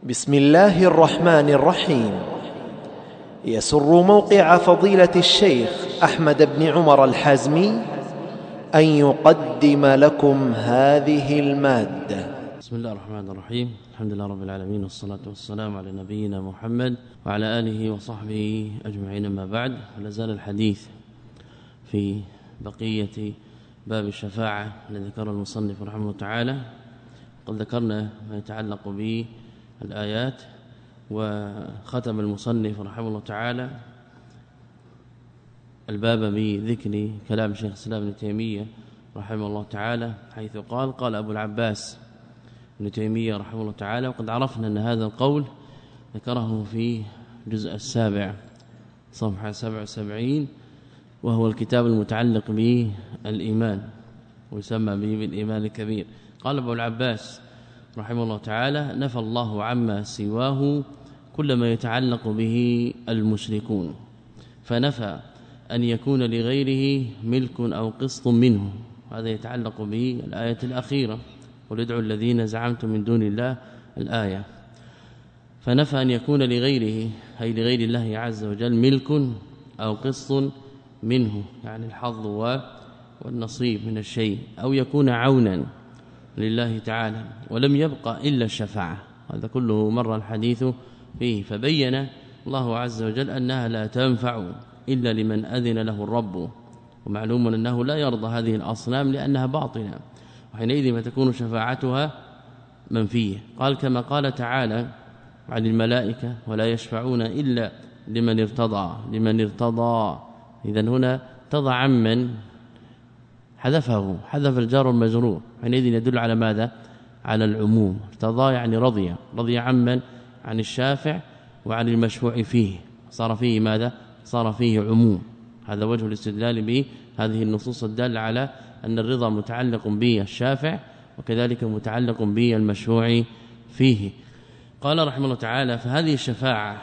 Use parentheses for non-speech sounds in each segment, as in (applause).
بسم الله الرحمن الرحيم. يسر موقع فضيلة الشيخ أحمد بن عمر الحازمي أن يقدم لكم هذه المادة. بسم الله الرحمن الرحيم. الحمد لله رب العالمين والصلاة والسلام على نبينا محمد وعلى آله وصحبه أجمعين. ما بعد لازال الحديث في بقية باب الشفاعة الذي ذكر المصنف رحمه الله تعالى. قد ذكرنا ما يتعلق بالآيات وختم المصنف رحمه الله تعالى الباب بذكر كلام شيخ الإسلام ابن تيمية رحمه الله تعالى حيث قال قال أبو العباس ابن تيمية رحمه الله تعالى وقد عرفنا أن هذا القول ذكره في الجزء السابع صفحة 77 وهو الكتاب المتعلق بالإيمان ويسمى به بالإيمان الكبير. قال أبو العباس رحمه الله تعالى نفى الله عما سواه كل ما يتعلق به المشركون. فنفى أن يكون لغيره ملك أو قسط منه. هذا يتعلق به الآية الأخيرة قل ادعوا الذين زعمتم من دون الله الآية. فنفى أن يكون لغيره أي لغير الله عز وجل ملك أو قسط منه يعني الحظ والنصيب من الشيء أو يكون عونا. لله تعالى ولم يبقى إلا الشفاعة. هذا كله مر الحديث فيه فبين الله عز وجل أنها لا تنفع إلا لمن أذن له الرب. ومعلوم أنه لا يرضى هذه الأصنام لأنها باطنة وحينئذ ما تكون شفاعتها منفية. قال كما قال تعالى عن الملائكة ولا يشفعون إلا لمن ارتضى. لمن ارتضى. إذا هنا تضع عمن حذفه حذف الجار المجرور. حينئذ يدل على ماذا؟ على العموم. ارتضى يعني رضي رضي عمن عن الشافع وعن المشفوع فيه. صار فيه ماذا؟ صار فيه عموم. هذا وجه الاستدلال بهذه النصوص الدالة على أن الرضا متعلق به الشافع وكذلك متعلق به المشروع فيه. قال رحمه الله تعالى فهذه الشفاعة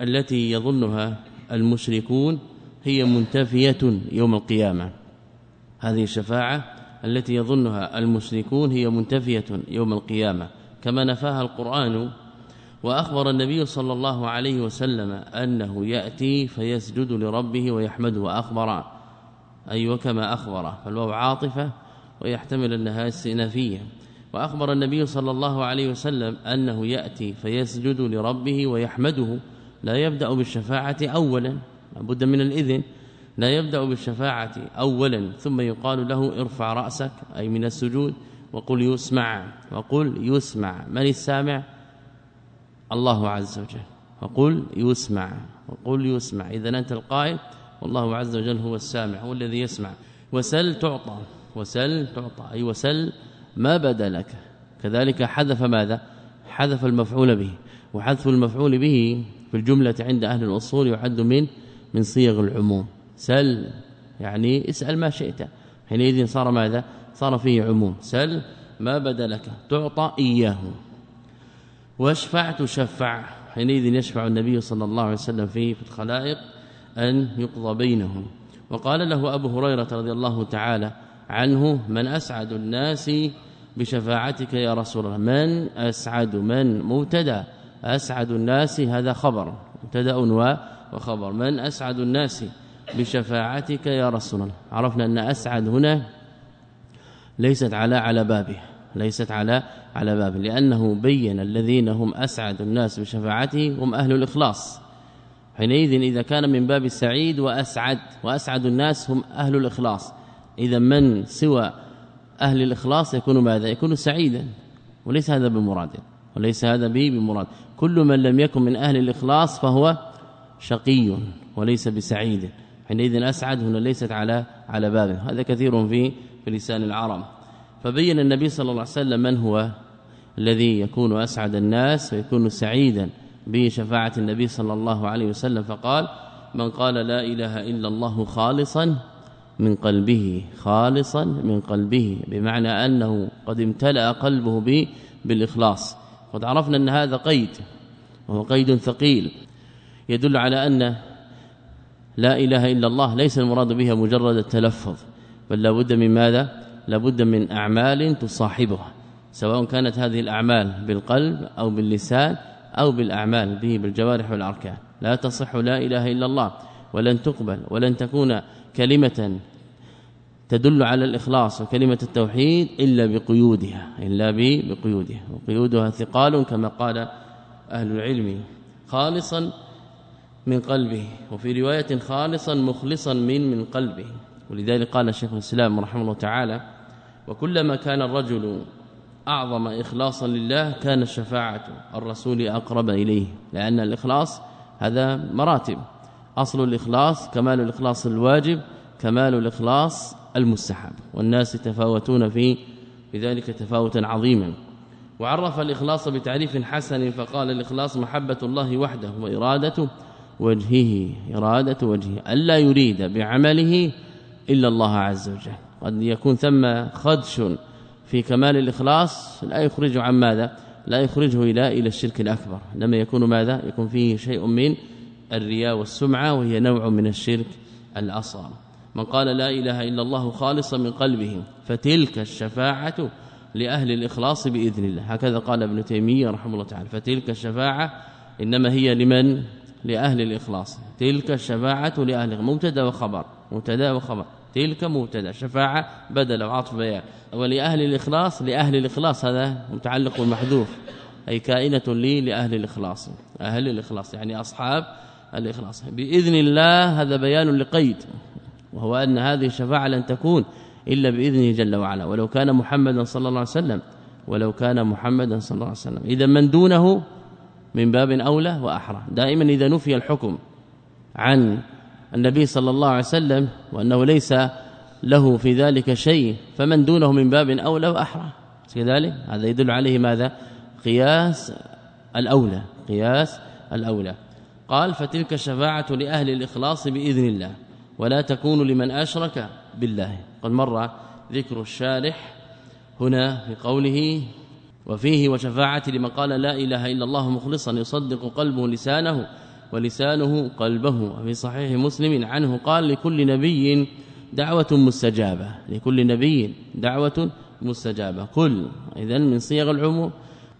التي يظنها المشركون هي منتفية يوم القيامة. هذه الشفاعة التي يظنها المشركون هي منتفية يوم القيامة. كما نفاها القرآن وأخبر النبي صلى الله عليه وسلم أنه يأتي فيسجد لربه ويحمده. وأخبر أي وكما أخبر فالواو عاطفة ويحتمل أنها استئنافية. وأخبر النبي صلى الله عليه وسلم أنه يأتي فيسجد لربه ويحمده. لا يبدأ بالشفاعة اولا لابد من الإذن. لا يبدأ بالشفاعة اولا ثم يقال له ارفع رأسك أي من السجود وقل يسمع وقل يسمع. من السامع؟ الله عز وجل. وقل يسمع وقل يسمع. إذا أنت القائل والله عز وجل هو السامع هو الذي يسمع. وسل تعطى وسل تعطى أي وسل ما بدا لك كذلك حذف ماذا؟ حذف المفعول به. وحذف المفعول به في الجملة عند أهل الأصول يعد من من صيغ العموم. سل يعني اسأل ما شئت. حينئذ صار ماذا؟ صار فيه عموم. سل ما بدا لك تعطى إياه. واشفع تشفع. حينئذ يشفع النبي صلى الله عليه وسلم فيه في الخلائق أن يقضى بينهم. وقال له أبو هريرة رضي الله تعالى عنه من أسعد الناس بشفاعتك يا رسول الله. من أسعد من مبتدأ. أسعد الناس هذا خبر. مبتدأ وخبر. من أسعد الناس بشفاعتك يا رسول الله. عرفنا أن أسعد هنا ليست على على بابه ليست على على بابه لأنه بين الذين هم أسعد الناس بشفاعته هم أهل الإخلاص. حينئذ إذا كان من باب السعيد وأسعد وأسعد الناس هم أهل الإخلاص. إذا من سوى أهل الإخلاص يكون ماذا؟ يكون سعيدا وليس هذا بمراد وليس هذا به بمراد. كل من لم يكن من أهل الإخلاص فهو شقي وليس بسعيد. حينئذ أسعد هنا ليست على على بابه هذا كثير في في لسان العرب. فبين النبي صلى الله عليه وسلم من هو؟ الذي يكون أسعد الناس ويكون سعيدا بشفاعة النبي صلى الله عليه وسلم. فقال من قال لا إله إلا الله خالصا من قلبه خالصا من قلبه بمعنى أنه قد امتلأ قلبه به بالإخلاص. قد عرفنا أن هذا قيد وهو قيد ثقيل يدل على أن لا إله إلا الله ليس المراد بها مجرد التلفظ بل لابد من ماذا؟ لابد من أعمال تصاحبها سواء كانت هذه الأعمال بالقلب أو باللسان أو بالأعمال به بالجوارح والأركان. لا تصح لا إله إلا الله ولن تقبل ولن تكون كلمة تدل على الإخلاص وكلمة التوحيد إلا بقيودها إلا بقيودها وقيودها ثقال كما قال أهل العلم خالصا من قلبه وفي رواية خالصا مخلصا من من قلبه. ولذلك قال شيخ الإسلام رحمه الله تعالى وكلما كان الرجل أعظم إخلاصا لله كان الشفاعة الرسول أقرب إليه لأن الإخلاص هذا مراتب. أصل الإخلاص كمال الإخلاص الواجب كمال الإخلاص المستحب. والناس يتفاوتون في بذلك تفاوتا عظيما. وعرف الإخلاص بتعريف حسن فقال الإخلاص محبة الله وحده وإرادة وجهه إرادة وجهه ألا يريد بعمله إلا الله عز وجل. قد يكون ثم خدش في كمال الإخلاص لا يخرج عن ماذا؟ لا يخرجه إلى إلى الشرك الأكبر. لما يكون ماذا؟ يكون فيه شيء من الرياء والسمعة وهي نوع من الشرك الأصغر. من قال لا إله إلا الله خالصا من قلبه فتلك الشفاعة لأهل الإخلاص بإذن الله. هكذا قال ابن تيمية رحمه الله تعالى فتلك الشفاعة إنما هي لمن؟ لأهل الإخلاص. تلك الشفاعة لأهل مبتدأ وخبر. مبتدأ وخبر. تلك مبتدأ. شفاعة بدل وعطف بيان. ولأهل الإخلاص لأهل الإخلاص هذا متعلق بالمحذوف أي كائنة لي لأهل الإخلاص. أهل الإخلاص يعني أصحاب الإخلاص. بإذن الله هذا بيان لقيد. وهو أن هذه الشفاعة لن تكون إلا بإذنه جل وعلا. ولو كان محمدا صلى الله عليه وسلم. ولو كان محمدا صلى الله عليه وسلم. إذا من دونه من باب أولى وأحرى. دائما إذا نفي الحكم عن النبي صلى الله عليه وسلم وأنه ليس له في ذلك شيء فمن دونه من باب أولى وأحرى. كذلك هذا يدل عليه ماذا؟ قياس الأولى قياس الأولى. قال فتلك الشفاعة لأهل الإخلاص بإذن الله ولا تكون لمن أشرك بالله. قد مر ذكر الشارح هنا في قوله وفيه وشفاعة لمن قال لا إله إلا الله مخلصا يصدق قلبه لسانه ولسانه قلبه. وفي صحيح مسلم عنه قال لكل نبي دعوة مستجابة لكل نبي دعوة مستجابة. كل اذا من صيغ العموم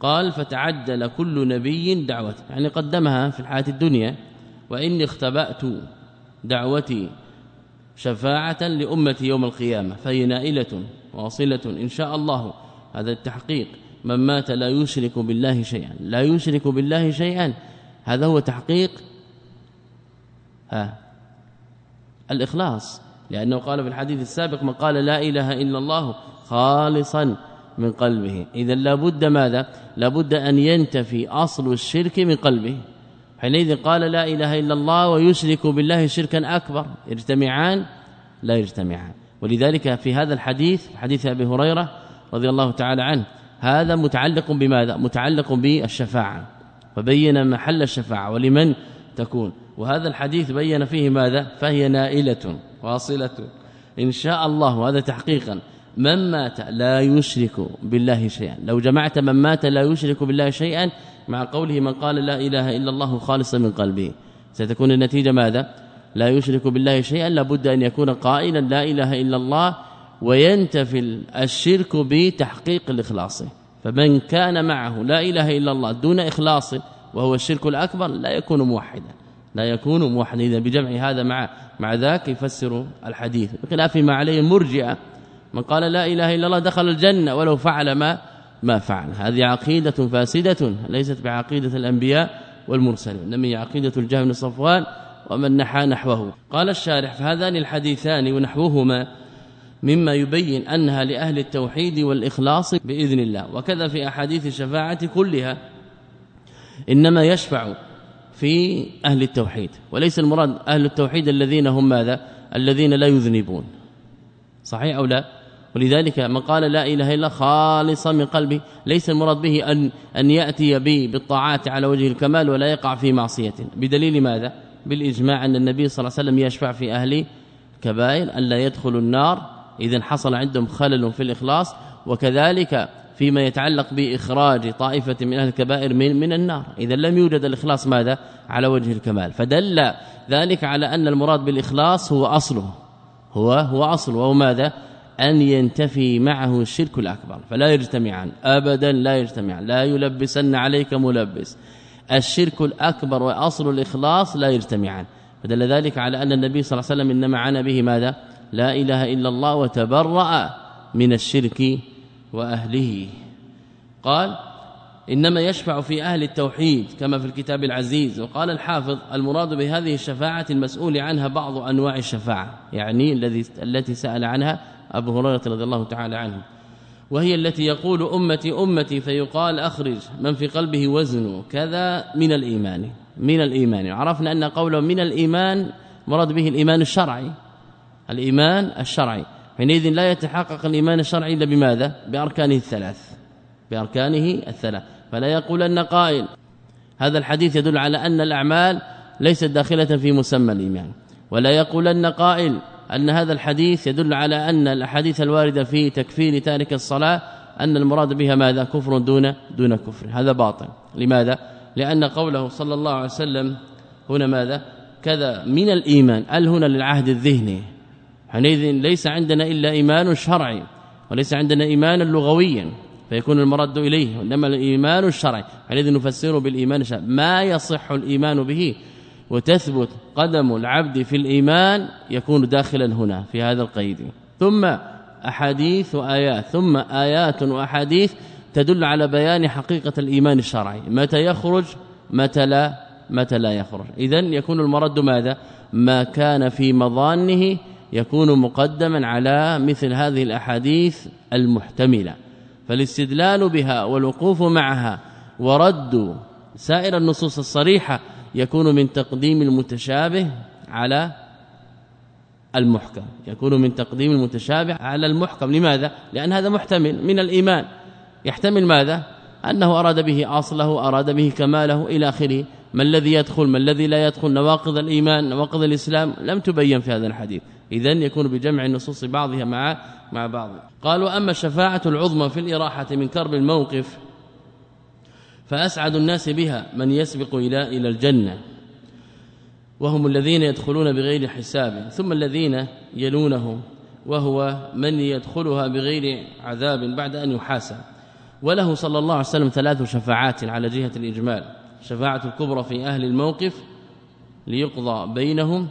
قال فتعدل كل نبي دعوة. يعني قدمها في الحياة الدنيا وإني اختبأت دعوتي شفاعة لأمتي يوم القيامة فهي نائلة واصلة إن شاء الله. هذا التحقيق. من مات لا يشرك بالله شيئا. لا يشرك بالله شيئا. هذا هو تحقيق ها الإخلاص. لأنه قال في الحديث السابق من قال لا إله إلا الله خالصا من قلبه. إذا لابد ماذا؟ لابد أن ينتفي أصل الشرك من قلبه. حينئذ قال لا إله إلا الله ويشرك بالله شركا أكبر. يجتمعان؟ لا يجتمعان. ولذلك في هذا الحديث حديث أبي هريرة رضي الله تعالى عنه هذا متعلق بماذا؟ متعلق بالشفاعة. فبين محل الشفاعة ولمن تكون. وهذا الحديث بين فيه ماذا؟ فهي نائلة واصلة. إن شاء الله هذا تحقيقا. من مات لا يشرك بالله شيئا. لو جمعت من مات لا يشرك بالله شيئا مع قوله من قال لا إله إلا الله خالصا من قلبه. ستكون النتيجة ماذا؟ لا يشرك بالله شيئا لابد أن يكون قائلا لا إله إلا الله وينتفي الشرك بتحقيق الإخلاص. فمن كان معه لا إله إلا الله دون إخلاص وهو الشرك الأكبر لا يكون موحدا لا يكون موحدا. إذا بجمع هذا مع مع ذاك يفسر الحديث. بخلاف ما عليه المرجئه من قال لا إله إلا الله دخل الجنة ولو فعل ما ما فعل. هذه عقيدة فاسدة ليست بعقيدة الأنبياء والمرسلين إنما هي عقيدة الجهم بن صفوان ومن نحى نحوه. قال الشارح فهذان الحديثان ونحوهما مما يبين أنها لأهل التوحيد والإخلاص بإذن الله. وكذا في أحاديث الشفاعة كلها إنما يشفع في أهل التوحيد. وليس المراد أهل التوحيد الذين هم ماذا؟ الذين لا يذنبون. صحيح أو لا؟ ولذلك من قال لا إله إلا خالصا من قلبه ليس المراد به أن أن يأتي به بالطاعات على وجه الكمال ولا يقع في معصية. بدليل ماذا؟ بالإجماع أن النبي صلى الله عليه وسلم يشفع في أهل كبائر الا يدخلوا النار اذا حصل عندهم خلل في الإخلاص وكذلك فيما يتعلق بإخراج طائفة من أهل الكبائر من من النار. اذا لم يوجد الإخلاص ماذا؟ على وجه الكمال. فدل ذلك على أن المراد بالإخلاص هو أصله. هو هو اصل وهو ماذا؟ أن ينتفي معه الشرك الأكبر. فلا يجتمعان ابدا لا يجتمعان. لا يلبسن عليك ملبس. الشرك الأكبر وأصل الإخلاص لا يجتمعان. فدل ذلك على أن النبي صلى الله عليه وسلم إنما عنا به ماذا؟ لا إله إلا الله وتبرأ من الشرك وأهله. قال إنما يشفع في أهل التوحيد كما في الكتاب العزيز. وقال الحافظ المراد بهذه الشفاعة المسؤول عنها بعض أنواع الشفاعة يعني الذي التي سأل عنها أبو هريرة رضي الله تعالى عنه. وهي التي يقول أمتي أمتي فيقال أخرج. من في قلبه وزن. كذا من الإيمان من الإيمان. عرفنا أن قوله من الإيمان مراد به الإيمان الشرعي. الإيمان الشرعي. حينئذ لا يتحقق الإيمان الشرعي إلا بماذا؟ بأركانه الثلاث. بأركانه الثلاث. فلا يقول أن قائل. هذا الحديث يدل على أن الأعمال ليست داخلة في مسمى الإيمان. ولا يقول أن قائل أن هذا الحديث يدل على أن الأحاديث الواردة في تكفير تارك الصلاة أن المراد بها ماذا؟ كفر دون دون كفر. هذا باطل. لماذا؟ لأن قوله صلى الله عليه وسلم هنا ماذا؟ كذا من الإيمان. ال هنا للعهد الذهني؟ حينئذ ليس عندنا إلا إيمان شرعي وليس عندنا إيمان لغويا فيكون المرد إليه وإنما الإيمان الشرعي. حينئذ نفسره بالإيمان الشرعي ما يصح الإيمان به؟ وتثبت قدم العبد في الإيمان يكون داخلا هنا في هذا القيد. ثم أحاديث وآيات ثم آيات وأحاديث تدل على بيان حقيقة الإيمان الشرعي. متى يخرج؟ متى لا؟ متى لا يخرج؟ اذا يكون المرد ماذا؟ ما كان في مظانه يكون مقدما على مثل هذه الأحاديث المحتملة. فالاستدلال بها والوقوف معها ورد سائر النصوص الصريحة يكون من تقديم المتشابه على المحكم. يكون من تقديم المتشابه على المحكم. لماذا؟ لأن هذا محتمل من الإيمان. يحتمل ماذا؟ أنه أراد به أصله أراد به كماله إلى آخره. ما الذي يدخل؟ ما الذي لا يدخل؟ نواقض الإيمان نواقض الإسلام. لم تبين في هذا الحديث. إذا يكون بجمع النصوص بعضها مع مع بعض. قالوا أما الشفاعة العظمى في الإراحة من كرب الموقف فأسعد الناس بها من يسبق إلى إلى الجنة. وهم الذين يدخلون بغير حساب ثم الذين يلونهم وهو من يدخلها بغير عذاب بعد أن يحاسب. وله صلى الله عليه وسلم ثلاث شفاعات على جهة الإجمال. شفاعة الكبرى في أهل الموقف ليقضى بينهم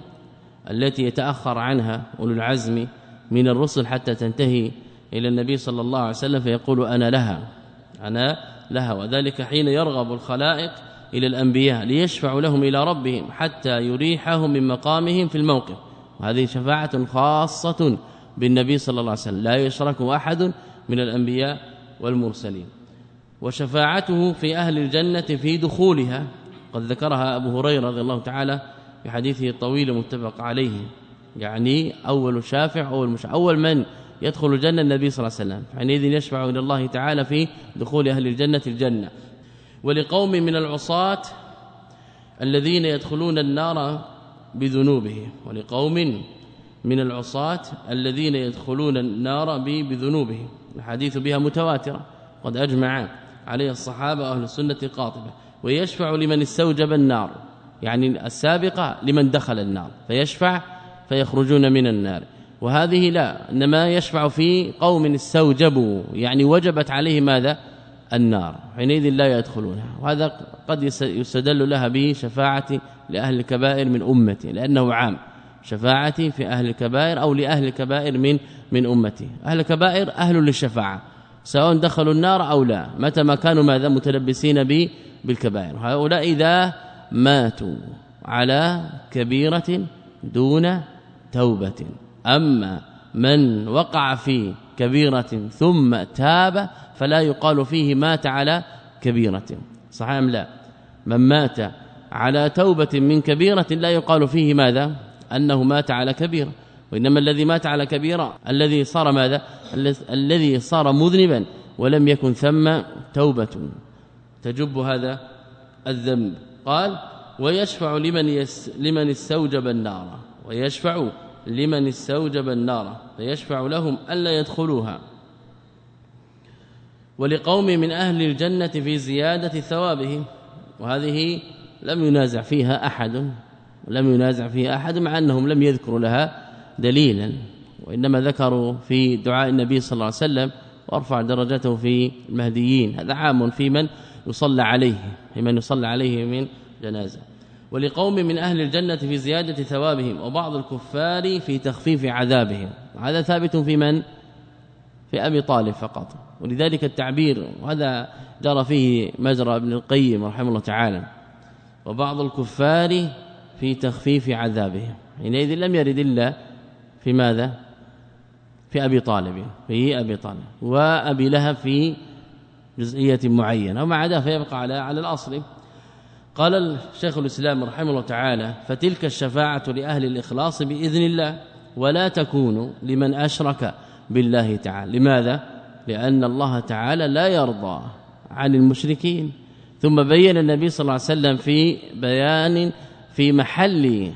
التي يتأخر عنها أولو العزم من الرسل حتى تنتهي إلى النبي صلى الله عليه وسلم فيقول أنا لها أنا لها وذلك حين يرغب الخلائق إلى الأنبياء ليشفعوا لهم إلى ربهم حتى يريحهم من مقامهم في الموقف. وهذه شفاعة خاصة بالنبي صلى الله عليه وسلم لا يشرك أحد من الأنبياء والمرسلين. وشفاعته في أهل الجنة في دخولها قد ذكرها أبو هريرة رضي الله تعالى في حديثه الطويل المتفق عليه. يعني أول شافع أول مش أول من يدخل الجنة النبي صلى الله عليه وسلم. حينئذ يشفع إلى الله تعالى في دخول أهل الجنة الجنة. ولقوم من العصاة الذين يدخلون النار بذنوبهم ولقوم من العصاة الذين يدخلون النار بذنوبهم الحديث بها متواترة. قد أجمع عليه الصحابة أهل السنة قاطبة. ويشفع لمن استوجب النار. يعني السابقة لمن دخل النار فيشفع فيخرجون من النار. وهذه لا إنما يشفع في قوم استوجبوا يعني وجبت عليه ماذا؟ النار حينئذ لا يدخلونها. وهذا قد يستدل لها به شفاعة لأهل الكبائر من أمتي لأنه عام. شفاعتي في أهل الكبائر أو لأهل الكبائر من من أمتي. أهل الكبائر أهل للشفاعة سواء دخلوا النار أو لا متى ما كانوا ماذا؟ متلبسين به بالكبائر. هؤلاء إذا ماتوا على كبيرة دون توبة. أما من وقع في كبيرة ثم تاب فلا يقال فيه مات على كبيرة. صحيح أم لا؟ من مات على توبة من كبيرة لا يقال فيه ماذا؟ أنه مات على كبيرة وإنما الذي مات على كبيرة الذي صار ماذا؟ الذي صار مذنبا ولم يكن ثم توبة. تجب هذا الذنب. قال ويشفع لمن يس لمن استوجب النار ويشفع لمن استوجب النار فيشفع لهم ألا يدخلوها. ولقوم من أهل الجنة في زيادة ثوابهم وهذه لم ينازع فيها أحد لم ينازع فيها أحد مع أنهم لم يذكروا لها دليلا. وإنما ذكروا في دعاء النبي صلى الله عليه وسلم وارفع درجته في المهديين. هذا عام في من يصلى عليه في من يصلى عليه من جنازة. ولقوم من أهل الجنة في زيادة ثوابهم وبعض الكفار في تخفيف عذابهم. وهذا ثابت في من؟ في أبي طالب فقط. ولذلك التعبير وهذا جرى فيه مجرى ابن القيم رحمه الله تعالى. وبعض الكفار في تخفيف عذابهم. حينئذ لم يرد إلا في ماذا؟ في أبي طالب في أبي طالب. وأبي لهب في جزئية معينة ومع ذلك فيبقى على على الأصل. قال الشيخ الإسلام رحمه الله تعالى فتلك الشفاعة لأهل الإخلاص بإذن الله ولا تكون لمن أشرك بالله تعالى. لماذا؟ لأن الله تعالى لا يرضى عن المشركين. ثم بين النبي صلى الله عليه وسلم في بيان في محل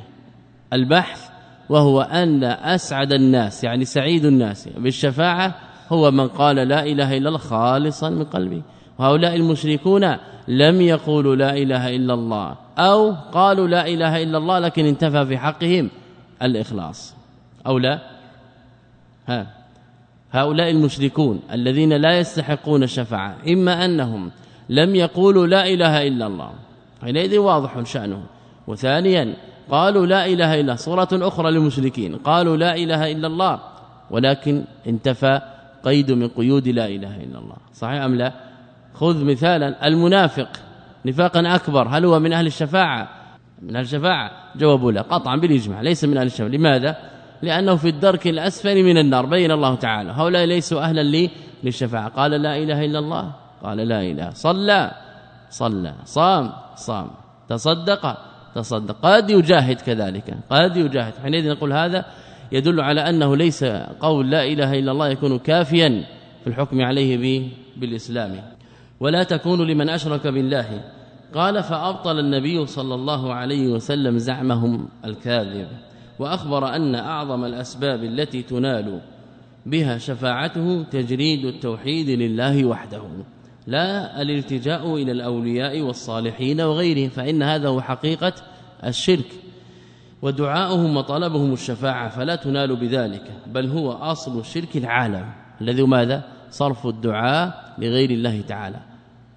البحث وهو أن أسعد الناس يعني سعيد الناس بالشفاعة هو من قال لا إله إلا الله خالصا من قلبه. وهؤلاء المشركون لم يقولوا لا إله إلا الله أو قالوا لا إله إلا الله لكن انتفى في حقهم الإخلاص. أو لا؟ ها. هؤلاء المشركون الذين لا يستحقون الشفاعة إما أنهم لم يقولوا لا إله إلا الله. حينئذ واضح شأنه وثانيا قالوا لا إله إلا صورة أخرى للمشركين قالوا لا إله إلا الله ولكن انتفى قيد من قيود لا إله إلا الله. صحيح أم لا؟ خذ مثالا. المنافق نفاقا أكبر. هل هو من أهل الشفاعة؟ من أهل الشفاعة. جوابوا لا. قطعا بالإجماع. ليس من أهل الشفاعة. لماذا؟ لأنه في الدرك الأسفل من النار. بين الله تعالى. هؤلاء ليسوا أهلا لي للشفاعة. قال لا إله إلا الله. قال لا إله. صلى. صلى. صام. صام. تصدق. تصدق. قد يجاهد كذلك. قد يجاهد. حينئذ نقول هذا يدل على أنه ليس قول لا إله إلا الله يكون كافيا في الحكم عليه به بالإسلام. ولا تكون لمن أشرك بالله. قال فأبطل النبي صلى الله عليه وسلم زعمهم الكاذب وأخبر أن أعظم الأسباب التي تنال بها شفاعته تجريد التوحيد لله وحده. لا الالتجاء إلى الأولياء والصالحين وغيرهم فإن هذا هو حقيقة الشرك. ودعاؤهم وطلبهم الشفاعة فلا تنال بذلك بل هو أصل الشرك العالم الذي ماذا؟ صرف الدعاء لغير الله تعالى.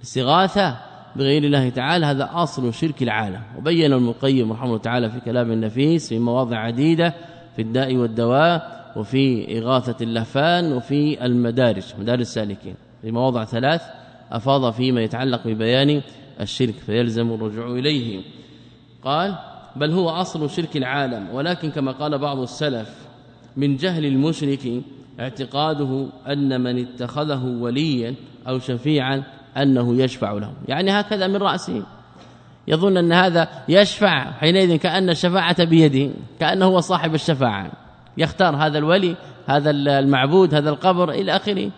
استغاثة بغير الله تعالى هذا أصل شرك العالم. وبين المقيم رحمه الله تعالى في كلام النفيس في مواضع عديدة في الداء والدواء وفي إغاثة اللهفان وفي المدارج مدارج السالكين. في مواضع ثلاث أفاض فيما يتعلق ببيان الشرك فيلزم الرجوع إليه. قال بل هو أصل شرك العالم. ولكن كما قال بعض السلف من جهل المشرك اعتقاده أن من اتخذه وليا أو شفيعا أنه يشفع لهم. يعني هكذا من رأسه. يظن أن هذا يشفع حينئذ كأن الشفاعة بيده كأنه هو صاحب الشفاعة. يختار هذا الولي هذا المعبود هذا القبر إلى آخره.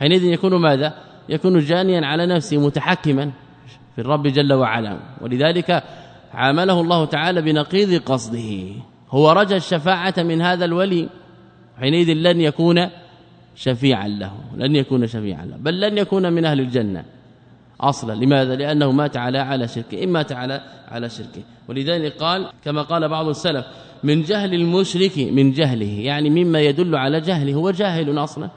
حينئذ يكون ماذا؟ يكون جانيا على نفسه متحكما في الرب جل وعلا. ولذلك عامله الله تعالى بنقيض قصده. هو رجى الشفاعة من هذا الولي حينئذ لن يكون شفيعا له لن يكون شفيعا له بل لن يكون من أهل الجنة. أصلا لماذا؟ لأنه مات على على شركه اما مات على على شركه ولذلك قال كما قال بعض السلف من جهل المشرك من جهله يعني مما يدل على جهله هو جاهل أصلا.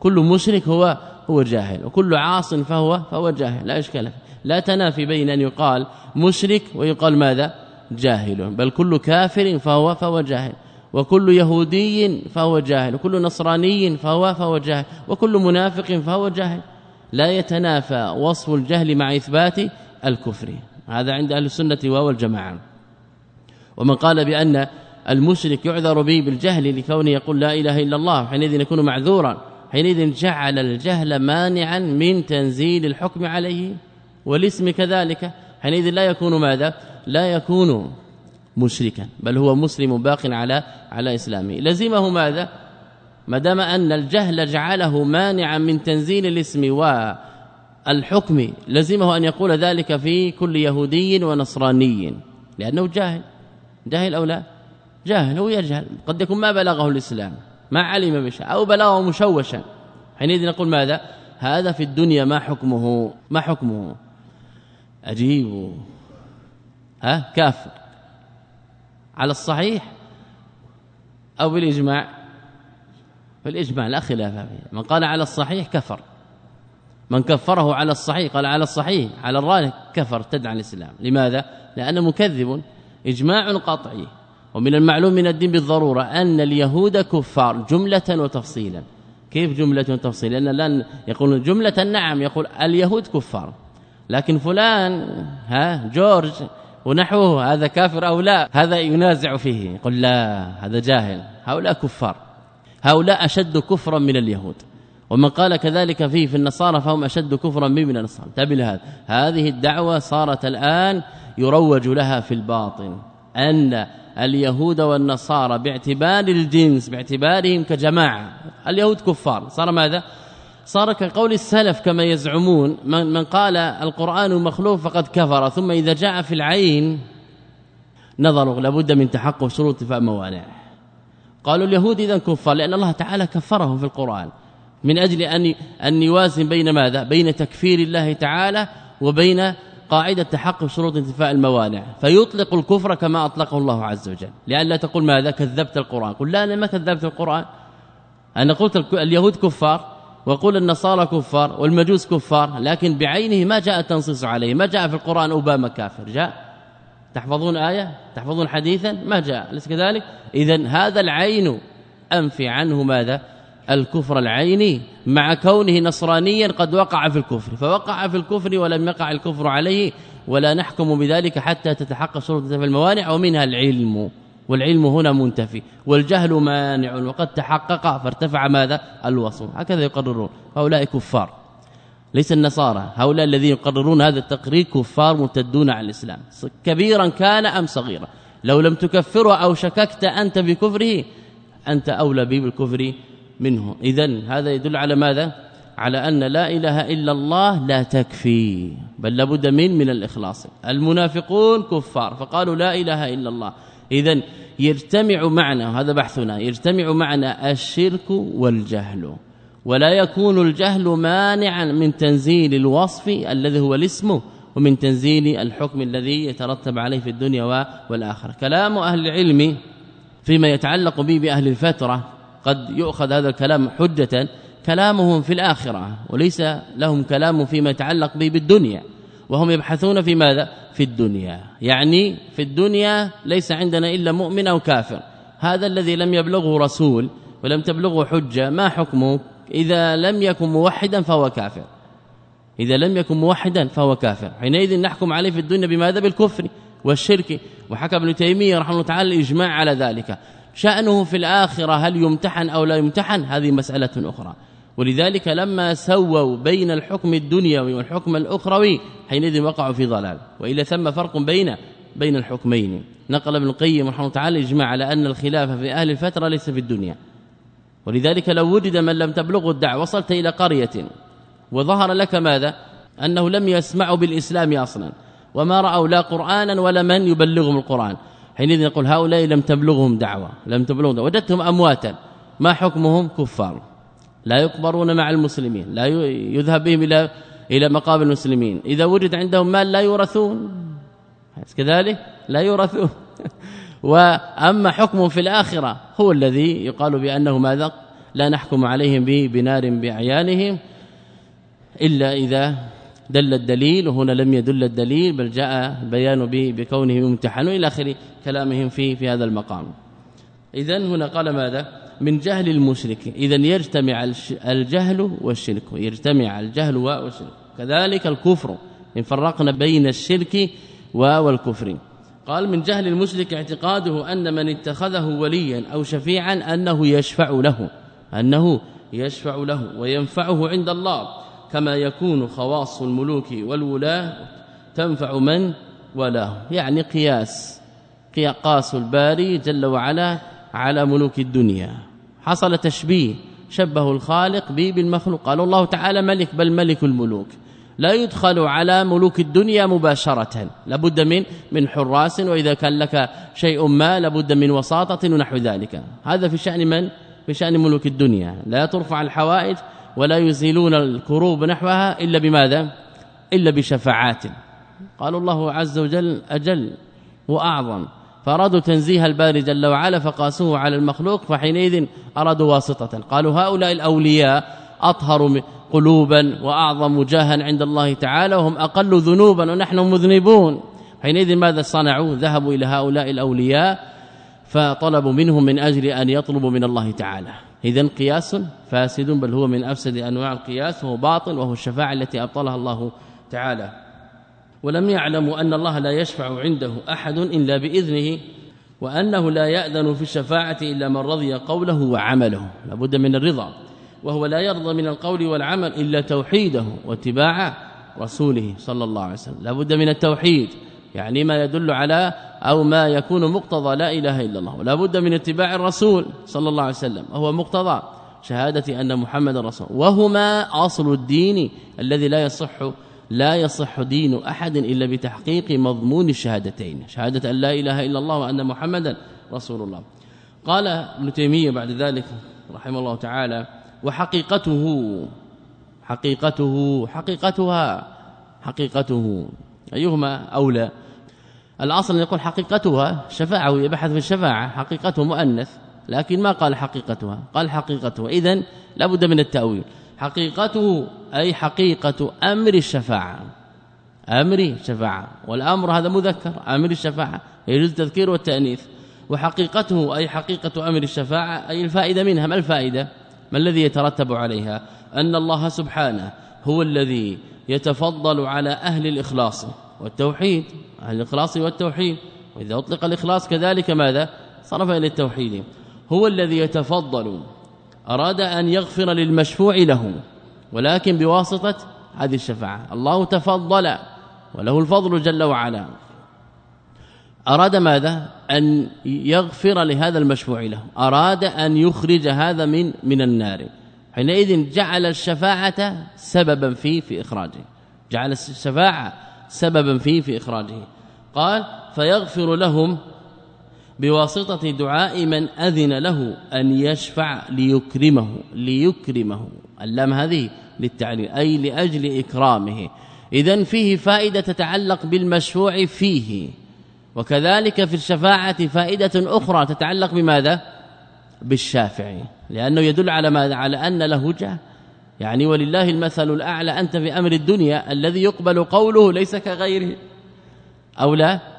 كل مشرك هو هو جاهل وكل عاص فهو فهو جاهل لا إشكال لا تنافي بين أن يقال مشرك ويقال ماذا؟ جاهل. بل كل كافر فهو فهو جاهل وكل يهودي فهو جاهل وكل نصراني فهو فهو جاهل وكل منافق فهو جاهل. لا يتنافى وصف الجهل مع إثبات الكفر. هذا عند أهل السنة والجماعه ومن قال بأن المشرك يعذر به بالجهل لكونه يقول لا إله إلا الله حينئذ يكون معذورا حينئذ جعل الجهل مانعا من تنزيل الحكم عليه. والاسم كذلك حينئذ لا يكون ماذا؟ لا يكون مشركا بل هو مسلم باق على على إسلامه. لزمه ماذا؟ ما دام أن الجهل جعله مانعا من تنزيل الاسم والحكم لزمه أن يقول ذلك في كل يهودي ونصراني لأنه جاهل. جاهل أو لا؟ جاهل هو يجهل. قد يكون ما بلغه الإسلام ما علم بشيء أو بلغه مشوشا. حينئذ نقول ماذا؟ هذا في الدنيا ما حكمه ما حكمه. عجيب ها؟ كافر. على الصحيح أو بالإجماع؟ فالاجماع لا خلاف فيه. من قال على الصحيح كفر. من كفره على الصحيح قال على الصحيح على الراجح كفر تدعى الإسلام. لماذا؟ لأنه مكذب إجماع قطعي. ومن المعلوم من الدين بالضرورة أن اليهود كفار جملة وتفصيلا. كيف جملة وتفصيلا؟ لأن لن يقول جملة نعم يقول اليهود كفار. لكن فلان ها جورج ونحوه هذا كافر أو لا؟ هذا ينازع فيه يقول لا هذا جاهل. هؤلاء كفار. هؤلاء أشد كفرا من اليهود. ومن قال كذلك فيه في النصارى فهم أشد كفرا من النصارى. انتبه لهذا هذه الدعوة صارت الآن يروج لها في الباطن. أن اليهود والنصارى باعتبار الجنس باعتبارهم كجماعة. اليهود كفار. صار ماذا؟ صار كقول السلف كما يزعمون من, من قال القرآن مخلوق فقد كفر ثم إذا جاء في العين نظروا لابد من تحقق شروط فموانع قالوا اليهود اذا كفار لأن الله تعالى كفرهم في القرآن. من أجل أن أن يوازن بين ماذا؟ بين تكفير الله تعالى وبين قاعدة تحقق شروط انتفاء الموانع. فيطلق الكفر كما أطلقه الله عز وجل. لأن لا تقول ماذا؟ كذبت القرآن. قل لا أنا ما كذبت القرآن. أنا قلت اليهود كفار وقول النصارى كفار والمجوس كفار لكن بعينه ما جاء التنصيص عليه ما جاء في القرآن أوباما كافر جاء. تحفظون آية؟ تحفظون حديثا؟ ما جاء. أليس كذلك؟ اذا هذا العين انفي عنه ماذا؟ الكفر العيني مع كونه نصرانيا قد وقع في الكفر فوقع في الكفر ولم يقع الكفر عليه ولا نحكم بذلك حتى تتحقق شروط الموانع ومنها العلم. والعلم هنا منتفي والجهل مانع وقد تحقق فارتفع ماذا؟ الوصف هكذا يقررون. هؤلاء كفار. ليس النصارى هؤلاء الذين يقررون هذا التقرير كفار مرتدون عن الإسلام. كبيرا كان أم صغيرا. لو لم تكفره أو شككت أنت بكفره أنت أولى بالكفر منه. اذا هذا يدل على ماذا؟ على أن لا إله إلا الله لا تكفي بل لابد من من الإخلاص. المنافقون كفار فقالوا لا إله إلا الله. اذا يجتمع معنا هذا بحثنا يجتمع معنا الشرك والجهل. ولا يكون الجهل مانعا من تنزيل الوصف الذي هو الاسم ومن تنزيل الحكم الذي يترتب عليه في الدنيا والآخرة. كلام أهل العلم فيما يتعلق به بأهل الفترة قد يؤخذ هذا الكلام حجة كلامهم في الآخرة وليس لهم كلام فيما يتعلق به بالدنيا. وهم يبحثون في ماذا؟ في الدنيا. يعني في الدنيا ليس عندنا إلا مؤمن أو كافر. هذا الذي لم يبلغه رسول ولم تبلغه حجة ما حكمه؟ إذا لم يكن موحدا فهو كافر. إذا لم يكن موحدا فهو كافر. حينئذ نحكم عليه في الدنيا بماذا؟ بالكفر والشرك. وحكى ابن تيمية رحمه الله تعالى الإجماع على ذلك. شأنه في الآخرة هل يمتحن أو لا يمتحن؟ هذه مسألة أخرى. ولذلك لما سووا بين الحكم الدنيوي والحكم الأخروي حينئذ وقعوا في ضلال. وإلا ثم فرق بين بين الحكمين. نقل ابن القيم رحمه الله تعالى اجماع على أن الخلاف في أهل الفترة ليس في الدنيا. ولذلك لو وجد من لم تبلغه الدعوة وصلت إلى قرية. وظهر لك ماذا؟ أنه لم يسمعوا بالإسلام أصلا. وما رأوا لا قرآنا ولا من يبلغهم القرآن. حينئذ نقول هؤلاء لم تبلغهم دعوة لم تبلغهم دعوة. وجدتهم أمواتا. ما حكمهم؟ كفار. لا يقبرون مع المسلمين لا يذهب بهم إلى إلى مقابر المسلمين. إذا وجد عندهم مال لا يورثون. كذلك لا يورثون. (laughs) وأما حكمهم في الآخرة هو الذي يقال بأنه ماذا؟ لا نحكم عليهم بنار باعيانهم إلا إذا دل الدليل وهنا لم يدل الدليل بل جاء البيان به بكونه ممتحن إلى آخر كلامهم في في هذا المقام. اذا هنا قال ماذا؟ من جهل المشرك. اذا يجتمع الجهل والشرك يجتمع الجهل والشرك. كذلك الكفر. إن فرقنا بين الشرك والكفر. قال من جهل المشرك اعتقاده أن من اتخذه وليا أو شفيعا أنه يشفع له. أنه يشفع له وينفعه عند الله. كما يكون خواص الملوك والولاة تنفع من ولاه يعني قياس قياس الباري جل وعلا على ملوك الدنيا. حصل تشبيه. شبه الخالق به بالمخلوق. قال الله تعالى ملك بل ملك الملوك. لا يدخل على ملوك الدنيا مباشرة. لابد من من حراس وإذا كان لك شيء ما لابد من وساطة ونحو ذلك. هذا في شأن من؟ في شأن ملوك الدنيا. لا ترفع الحوائج ولا يزيلون الكروب نحوها إلا بماذا؟ إلا بشفاعات. قال الله عز وجل أجل وأعظم. فأرادوا تنزيه الباري جل وعلا فقاسوه على المخلوق فحينئذ أرادوا واسطة. قالوا هؤلاء الأولياء أطهر قلوبا وأعظم جاها عند الله تعالى وهم أقل ذنوبا ونحن مذنبون. حينئذ ماذا صنعوا؟ ذهبوا إلى هؤلاء الأولياء فطلبوا منهم من أجل أن يطلبوا من الله تعالى. اذا قياس فاسد بل هو من أفسد أنواع القياس وهو باطل وهو الشفاعة التي أبطلها الله تعالى. ولم يعلموا أن الله لا يشفع عنده أحد إلا بإذنه وأنه لا يأذن في الشفاعة إلا من رضي قوله وعمله. لابد من الرضا وهو لا يرضى من القول والعمل إلا توحيده واتباع رسوله صلى الله عليه وسلم. لابد من التوحيد يعني ما يدل على أو ما يكون مقتضى لا إله إلا الله. ولا بد من اتباع الرسول صلى الله عليه وسلم وهو مقتضى شهادة أن محمد رسول وهما أصل الدين الذي لا يصح لا يصح دين أحد إلا بتحقيق مضمون الشهادتين شهادة أن لا إله إلا الله وأن محمدا رسول الله. قال ابن تيمية بعد ذلك رحمه الله تعالى وحقيقته حقيقته حقيقتها حقيقته. أيهما أولى؟ الأصل أن يقول حقيقتها شفاعة يبحث في الشفاعة حقيقته مؤنث لكن ما قال حقيقتها؟ قال حقيقتها. إذن لابد من التأويل. حقيقته أي حقيقة أمر الشفاعة. أمر الشفاعة. والأمر هذا مذكر أمر الشفاعة. يجوز التذكير والتأنيث. وحقيقته أي حقيقة أمر الشفاعة أي الفائدة منها. ما الفائدة؟ ما الذي يترتب عليها؟ أن الله سبحانه هو الذي يتفضل على أهل الإخلاص والتوحيد. أهل الإخلاص والتوحيد. وإذا أطلق الإخلاص كذلك ماذا؟ صرف إلى التوحيد. هو الذي يتفضل أراد أن يغفر للمشفوع له ولكن بواسطة هذه الشفاعة. الله تفضل وله الفضل جل وعلا. أراد ماذا؟ أن يغفر لهذا المشفوع له. أراد أن يخرج هذا من من النار. حينئذ جعل الشفاعة سببا فيه في إخراجه. جعل الشفاعة سببا فيه في إخراجه. قال فيغفر لهم بواسطة دعاء من أذن له أن يشفع ليكرمه ليكرمه. اللام هذه للتعليل أي لأجل إكرامه. إذا فيه فائدة تتعلق بالمشفوع فيه. وكذلك في الشفاعة فائدة أخرى تتعلق بماذا؟ بالشافع. لأنه يدل على ماذا؟ على أن له جاه يعني ولله المثل الأعلى أنت في أمر الدنيا الذي يقبل قوله ليس كغيره. أو لا؟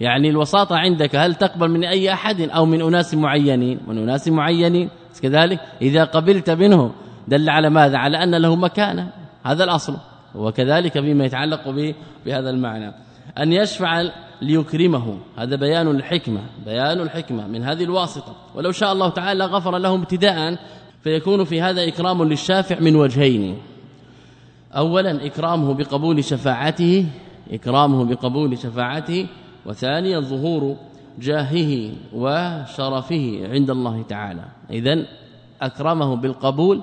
يعني الوساطة عندك هل تقبل من أي أحد أو من أناس معينين؟ من أناس معينين. كذلك إذا قبلت منه دل على ماذا؟ على أن له مكانة. هذا الأصل. وكذلك فيما يتعلق به بهذا المعنى. أن يشفع ليكرمه. هذا بيان الحكمة بيان الحكمة من هذه الواسطة. ولو شاء الله تعالى غفر له ابتداء فيكون في هذا إكرام للشافع من وجهين. اولا إكرامه بقبول شفاعته. إكرامه بقبول شفاعته. وثانيا ظهور جاهه وشرفه عند الله تعالى. اذا أكرمه بالقبول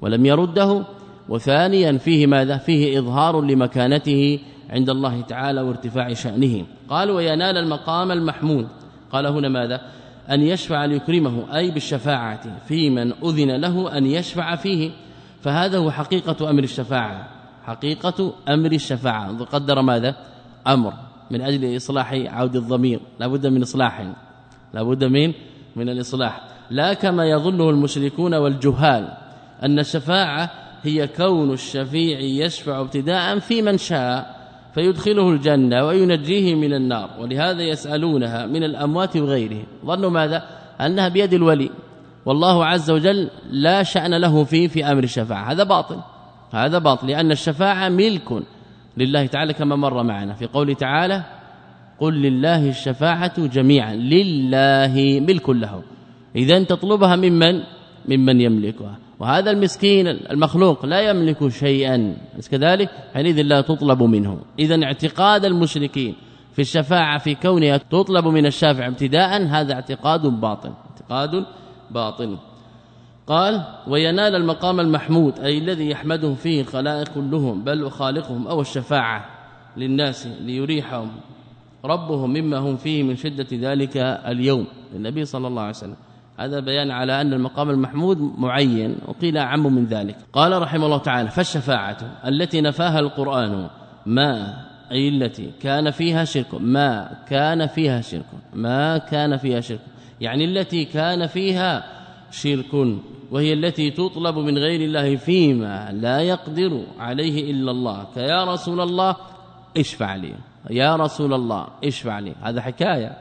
ولم يرده. وثانيا فيه ماذا؟ فيه إظهار لمكانته عند الله تعالى وارتفاع شأنه. قال وينال المقام المحمود قال هنا ماذا؟ أن يشفع ليكرمه أي بالشفاعة في من أذن له أن يشفع فيه. فهذا هو حقيقة أمر الشفاعة. حقيقة أمر الشفاعة. قدر ماذا؟ أمر. من أجل إصلاح عود الضمير. لابد من إصلاح. لابد من من الإصلاح. لا كما يظنه المشركون والجهال أن الشفاعة هي كون الشفيع يشفع ابتداء في من شاء فيدخله الجنة وينجيه من النار ولهذا يسألونها من الأموات وغيره. ظنوا ماذا؟ أنها بيد الولي. والله عز وجل لا شأن له فيه في أمر الشفاعة. هذا باطل. هذا باطل لأن الشفاعة ملك لله تعالى كما مر معنا. في قوله تعالى قل لله الشفاعة جميعا لله ملك له. إذا تطلبها ممن؟ ممن يملكها. وهذا المسكين المخلوق لا يملك شيئا. كذلك حينئذ لا تطلب منه. إذا اعتقاد المشركين في الشفاعة في كونها تطلب من الشافع ابتداء هذا اعتقاد باطل. اعتقاد باطل. قال وينال المقام المحمود أي الذي يحمده فيه الخلائق كلهم بل وخالقهم أو الشفاعة للناس ليريحهم ربهم مما هم فيه من شدة ذلك اليوم. النبي صلى الله عليه وسلم. هذا بيان على أن المقام المحمود معين وقيل أعم من ذلك. قال رحمه الله تعالى فالشفاعة التي نفاها القرآن ما أي التي كان فيها شرك ما كان فيها شرك ما كان فيها شرك يعني التي كان فيها شرك وهي التي تطلب من غير الله فيما لا يقدر عليه إلا الله. كيا رسول الله اشفع لي. يا رسول الله اشفع لي. هذا حكاية.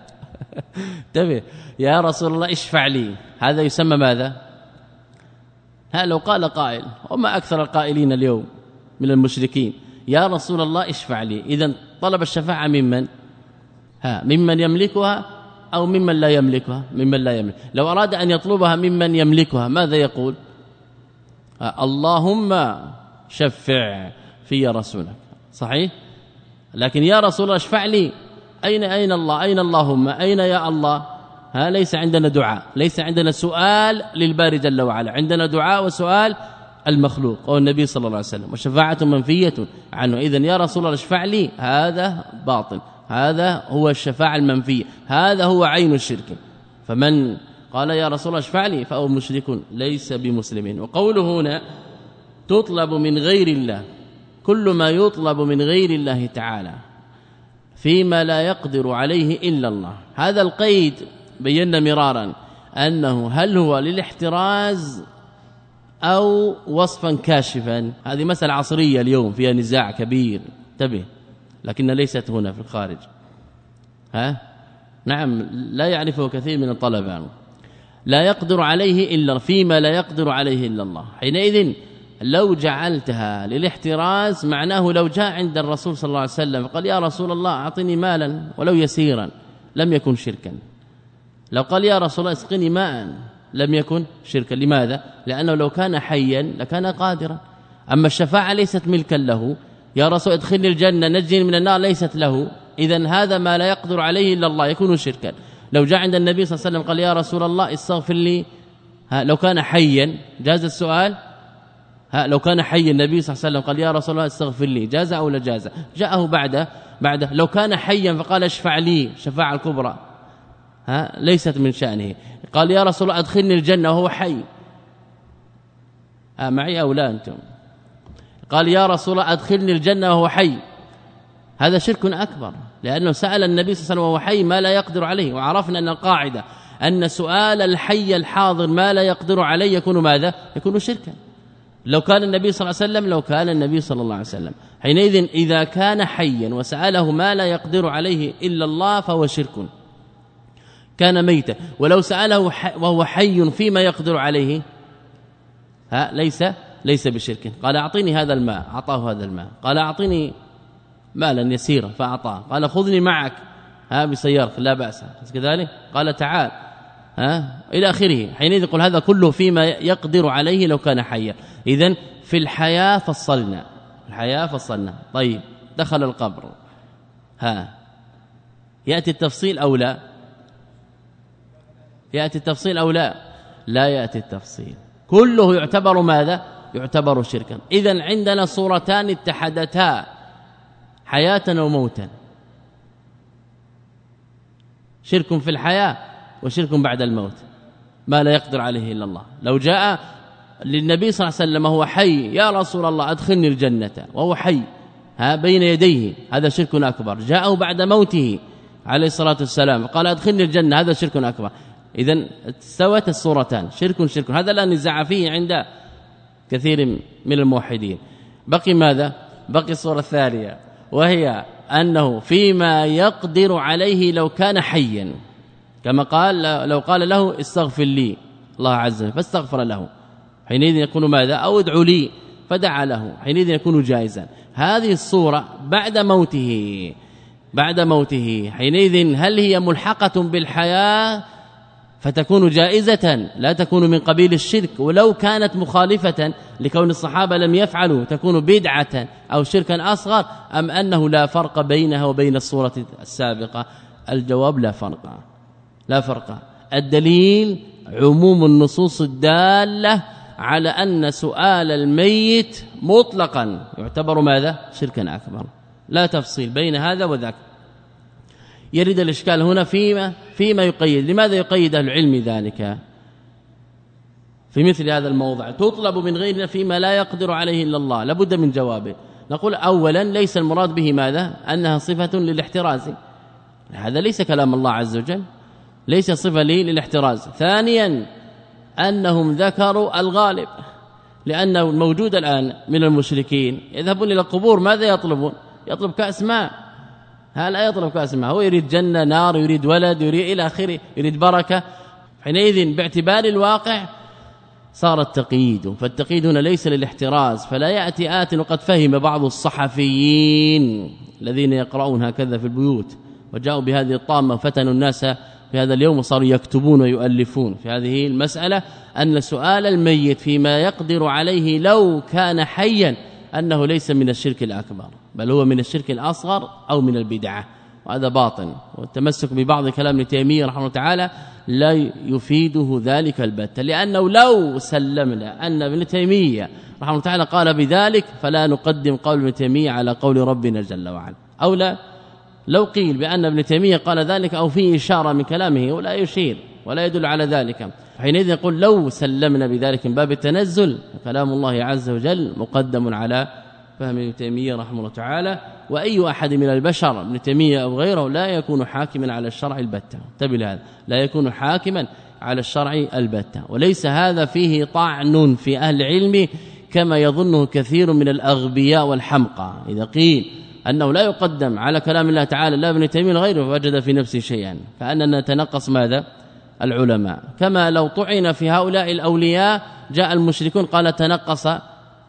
(laughs) انتبه. يا رسول الله اشفع لي. هذا يسمى ماذا؟ ها لو قال قائل. وما أكثر القائلين اليوم من المشركين. يا رسول الله اشفع لي. اذا طلب الشفاعة ممن؟ ها ممن يملكها أو ممن لا يملكها ممن لا يملك. لو أراد أن يطلبها ممن يملكها ماذا يقول؟ اللهم شفع في رسولك. صحيح؟ لكن يا رسول اشفع لي. أين أين الله؟ أين اللهم؟ أين يا الله؟ ها ليس عندنا دعاء. ليس عندنا سؤال للباري جل وعلا. عندنا دعاء وسؤال المخلوق أو النبي صلى الله عليه وسلم. وشفاعة منفية عنه. اذا يا رسول الله اشفع لي. هذا باطل. هذا هو الشفاعة المنفية. هذا هو عين الشرك. فمن قال يا رسول الله اشفع لي فهو مشرك ليس بمسلم. وقوله هنا تطلب من غير الله. كل ما يطلب من غير الله تعالى فيما لا يقدر عليه إلا الله. هذا القيد بينا مرارا أنه هل هو للاحتراز أو وصفا كاشفا؟ هذه مسألة عصرية اليوم فيها نزاع كبير. انتبه. لكن ليست هنا في الخارج. ها؟ نعم لا يعرفه كثير من الطلبة. لا يقدر عليه إلا فيما لا يقدر عليه إلا الله. حينئذ لو جعلتها للاحتراز معناه لو جاء عند الرسول صلى الله عليه وسلم قال يا رسول الله أعطني مالا ولو يسيرا لم يكن شركا. لو قال يا رسول الله أسقني ماء لم يكن شركا. لماذا؟ لأنه لو كان حيا لكان قادرا. أما الشفاعة ليست ملكا له يا رسول ادخلني الجنة نجني من النار ليست له. اذا هذا ما لا يقدر عليه إلا الله يكون شركا. لو جاء عند النبي صلى الله عليه وسلم قال يا رسول الله استغفر لي. لو كان حيا جاز السؤال؟ ها لو كان حي النبي صلى الله عليه وسلم قال يا رسول الله استغفر لي. جاز أو لا جاز؟ جاءه بعد بعد لو كان حيا فقال اشفع لي شفاعة الكبرى. ها ليست من شأنه. قال يا رسول الله ادخلني الجنة وهو حي. ها معي أو لا أنتم؟ قال يا رسول الله أدخلني الجنة وهو حي. هذا شرك أكبر لأنه سأل النبي صلى الله عليه وسلم وهو حي ما لا يقدر عليه وعرفنا أن القاعدة أن سؤال الحي الحاضر ما لا يقدر عليه يكون ماذا؟ يكون شركا. لو كان النبي صلى الله عليه وسلم لو كان النبي صلى الله عليه وسلم. حينئذ إذا كان حيا وسأله ما لا يقدر عليه إلا الله فهو شرك. كان ميتا. ولو سأله وهو حي فيما يقدر عليه. ها ليس ليس بشرك. قال أعطيني هذا الماء. أعطاه هذا الماء. قال أعطيني مالا يسيرا فأعطاه. قال خذني معك. ها بسيارتك لا بأس. كذلك؟ قال تعال. ها إلى آخره. حينئذ يقول هذا كله فيما يقدر عليه لو كان حيا. اذا في الحياة فصلنا. الحياة فصلنا. طيب دخل القبر. ها يأتي التفصيل أو لا؟ يأتي التفصيل أو لا؟ لا يأتي التفصيل. كله يعتبر ماذا؟ يعتبر شركا. اذا عندنا صورتان اتحدتا حياه وموتا شرك في الحياة وشرك بعد الموت. ما لا يقدر عليه إلا الله. لو جاء للنبي صلى الله عليه وسلم وهو حي يا رسول الله أدخلني الجنة. وهو حي. ها بين يديه. هذا شرك أكبر. جاءه بعد موته عليه الصلاة والسلام. قال أدخلني الجنة. هذا شرك أكبر. اذا استوت الصورتان. شرك شرك. هذا لا نزاع فيه عند كثير من الموحدين. بقي ماذا؟ بقي الصورة الثانية وهي أنه فيما يقدر عليه لو كان حيا. كما قال لو قال له استغفر لي الله عز وجل فاستغفر له. حينئذ يكون ماذا؟ أو ادعو لي فدعا له. حينئذ يكون جائزا. هذه الصورة بعد موته بعد موته. حينئذ هل هي ملحقة بالحياة؟ فتكون جائزة لا تكون من قبيل الشرك ولو كانت مخالفة لكون الصحابة لم يفعلوا تكون بدعة أو شركا أصغر أم أنه لا فرق بينها وبين الصورة السابقة؟ الجواب لا فرق لا فرق. الدليل عموم النصوص الدالة على أن سؤال الميت مطلقا يعتبر ماذا؟ شركا أكبر. لا تفصيل بين هذا وذاك. يرد الإشكال هنا فيما فيما يقيد. لماذا يقيد أهل العلم ذلك؟ في مثل هذا الموضع. تطلب من غيرنا فيما لا يقدر عليه إلا الله. لابد من جوابه. نقول اولا ليس المراد به ماذا؟ أنها صفة للاحتراز. هذا ليس كلام الله عز وجل. ليس صفة لي للاحتراز. ثانيا أنهم ذكروا الغالب لأنه الموجود الآن من المشركين. يذهبون إلى القبور. ماذا يطلبون؟ يطلب كأس ماء. هل لا يطلب كاس ماء هو يريد جنة نار يريد ولد يريد إلى آخره يريد بركة. حينئذ باعتبار الواقع صار التقييد. فالتقييد هنا ليس للاحتراز. فلا يأتي آت وقد فهم بعض الصحفيين الذين يقرؤون هكذا في البيوت وجاءوا بهذه الطامة فتنوا الناس. في هذا اليوم وصاروا يكتبون ويؤلفون. في هذه المسألة أن سؤال الميت فيما يقدر عليه لو كان حيا أنه ليس من الشرك الأكبر بل هو من الشرك الأصغر أو من البدعة وهذا باطن والتمسك ببعض كلام ابن تيمية رحمه تعالى لا يفيده ذلك البتة لأنه لو سلمنا أن ابن تيمية رحمه تعالى قال بذلك فلا نقدم قول ابن تيمية على قول ربنا جل وعلا. أو لا لو قيل بأن ابن تيمية قال ذلك أو فيه إشارة من كلامه ولا يشير. ولا يدل على ذلك. حينئذ يقول لو سلمنا بذلك من باب التنزل كلام الله عز وجل مقدم على فهم ابن تيمية رحمه الله تعالى وأي أحد من البشر ابن تيمية أو غيره لا يكون حاكما على الشرع البتة. انتبه لهذا. لا يكون حاكما على الشرع البتة. وليس هذا فيه طعن في أهل العلم كما يظنه كثير من الأغبياء والحمقى. إذا قيل أنه لا يقدم على كلام الله تعالى لا ابن تيمية غيره وجد في نفسه شيئا. كاننا نتنقص ماذا؟ العلماء. كما لو طعن في هؤلاء الأولياء جاء المشركون قال تنقص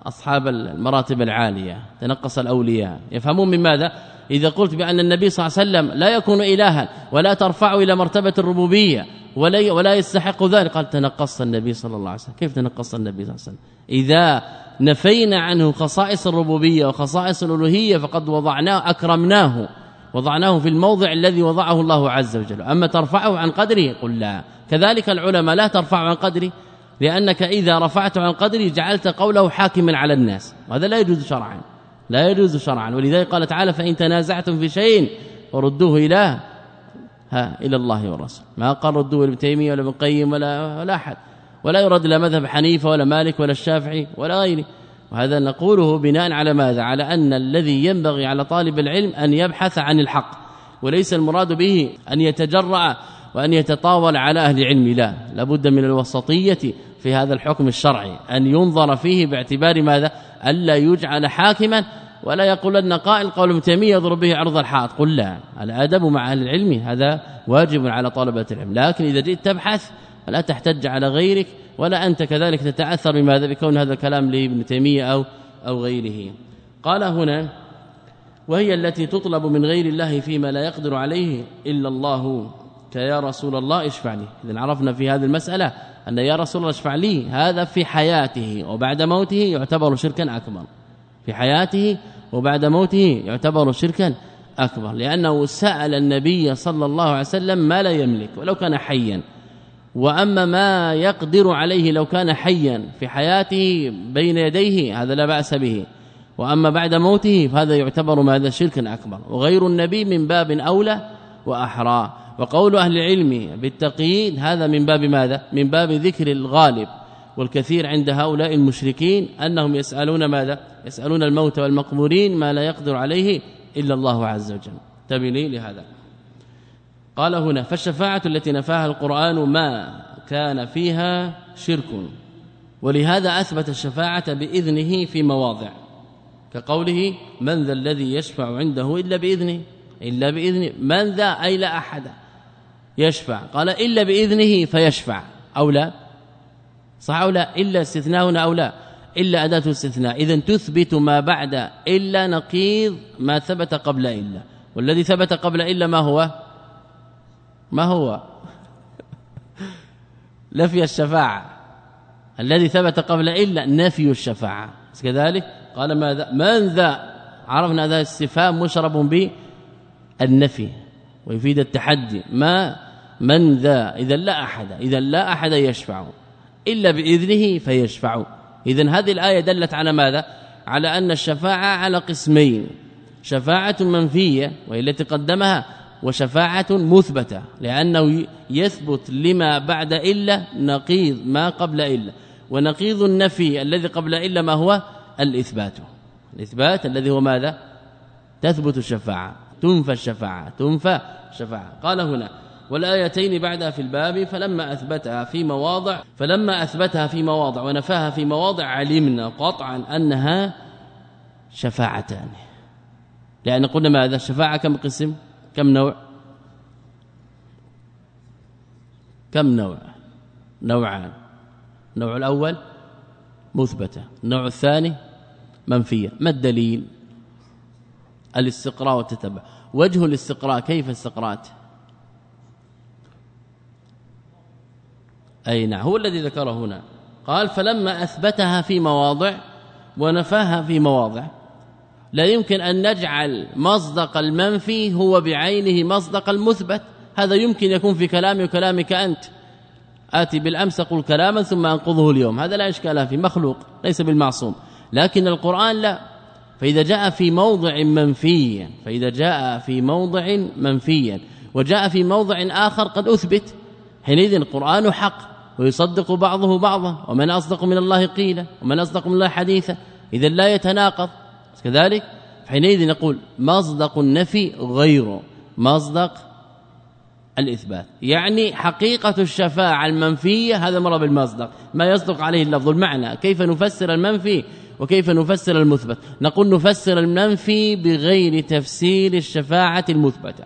أصحاب المراتب العالية تنقص الأولياء. يفهمون من ماذا؟ إذا قلت بأن النبي صلى الله عليه وسلم لا يكون إلها ولا ترفعه إلى مرتبة الربوبية ولا ولا يستحق ذلك قال تنقص النبي صلى الله عليه وسلم. كيف تنقص النبي صلى الله عليه وسلم؟ إذا نفينا عنه خصائص الربوبية وخصائص الألوهية فقد وضعناه أكرمناه. وضعناه في الموضع الذي وضعه الله عز وجل. أما ترفعه عن قدره؟ قل لا. كذلك العلماء لا ترفع عن قدره لأنك إذا رفعته عن قدره جعلت قوله حاكما على الناس. وهذا لا يجوز شرعا. لا يجوز شرعا. ولذلك قال تعالى فإن تنازعتم في شيء فردوه إلى ها إلى الله والرسول. ما قال ردوه ابن تيمية ولا ابن قيم ولا ولا أحد. ولا يرد إلى مذهب حنيفة ولا مالك ولا الشافعي ولا غيره. وهذا نقوله بناء على ماذا؟ على أن الذي ينبغي على طالب العلم أن يبحث عن الحق وليس المراد به أن يتجرأ وأن يتطاول على أهل العلم لا لابد من الوسطية في هذا الحكم الشرعي أن ينظر فيه باعتبار ماذا؟ الا يجعل حاكما ولا يقول لنا قائل قول تيمية يضرب به عرض الحائط. قل لا الأدب مع أهل العلم هذا واجب على طلبة العلم لكن إذا جئت تبحث فلا تحتج على غيرك ولا أنت كذلك تتأثر بماذا بكون هذا الكلام لابن تيمية أو أو غيره. قال هنا وهي التي تطلب من غير الله فيما لا يقدر عليه إلا الله. كيا رسول الله اشفع لي اذا عرفنا في هذه المسألة أن يا رسول الله اشفع لي هذا في حياته وبعد موته يعتبر شركا أكبر. في حياته وبعد موته يعتبر شركا أكبر. لأنه سأل النبي صلى الله عليه وسلم ما لا يملك ولو كان حيا. وأما ما يقدر عليه لو كان حيا في حياته بين يديه هذا لا بأس به. وأما بعد موته فهذا يعتبر ماذا شركا اكبر وغير النبي من باب أولى وأحرى. وقول أهل العلم بالتقييد هذا من باب ماذا؟ من باب ذكر الغالب. والكثير عند هؤلاء المشركين أنهم يسألون ماذا؟ يسألون الموت والمقبورين ما لا يقدر عليه إلا الله عز وجل. تبني لهذا. قال هنا فالشفاعة التي نفاها القرآن ما كان فيها شرك. ولهذا أثبت الشفاعة بإذنه في مواضع. كقوله من ذا الذي يشفع عنده إلا بإذنه؟ إلا باذنه من ذا؟ أي لا أحد يشفع. قال إلا بإذنه فيشفع. أو لا؟ صح أو لا؟ إلا استثناء أو لا؟ إلا أداة استثناء. اذا تثبت ما بعد إلا نقيض ما ثبت قبل إلا. والذي ثبت قبل إلا ما هو؟ ما هو؟ نفي الشفاعة. الذي ثبت قبل إلا نفي الشفاعة. كذلك قال ماذا؟ من ذا؟ عرفنا هذا استفهام مشرب به النفي ويفيد التحدي. ما؟ من ذا؟ اذا لا أحد. اذا لا أحد يشفع. إلا بإذنه فيشفع. اذا هذه الآية دلت على ماذا؟ على أن الشفاعة على قسمين. شفاعة منفية وهي التي قدمها وشفاعة مثبتة لأنه يثبت لما بعد إلا نقيض ما قبل إلا. ونقيض النفي الذي قبل إلا ما هو الإثبات. الإثبات الذي هو ماذا؟ تثبت الشفاعة. تنفى الشفاعة. تنفى الشفاعة. قال هنا والآيتين بعدها في الباب فلما أثبتها في مواضع فلما أثبتها في مواضع ونفاها في مواضع علمنا قطعا أنها شفاعتان. لأن قلنا ماذا؟ الشفاعه كم قسم؟ كم نوع؟ كم نوع؟ نوعان. النوع الأول مثبتة النوع الثاني منفية. ما الدليل؟ الاستقراء والتتبع. وجه الاستقراء كيف استقرأت؟ أي نعم. هو الذي ذكره هنا. قال فلما أثبتها في مواضع ونفاها في مواضع لا يمكن أن نجعل مصدق المنفي هو بعينه مصدق المثبت. هذا يمكن يكون في كلامي وكلامك أنت. آتي بالأمس أقول كلاما ثم أنقضه اليوم. هذا لا إشكال فيه مخلوق ليس بالمعصوم. لكن القرآن لا. فإذا جاء في موضع منفيا فإذا جاء في موضع منفيا وجاء في موضع آخر قد أثبت. حينئذ القرآن حق ويصدق بعضه بعضا. ومن أصدق من الله قيلا ومن أصدق من الله حديثا. إذا لا يتناقض. كذلك حينئذ نقول مصدق النفي غير مصدق الإثبات. يعني حقيقة الشفاعة المنفية هذا مر بالمصدق. ما يصدق عليه اللفظ المعنى كيف نفسر المنفي وكيف نفسر المثبت. نقول نفسر المنفي بغير تفسير الشفاعة المثبتة.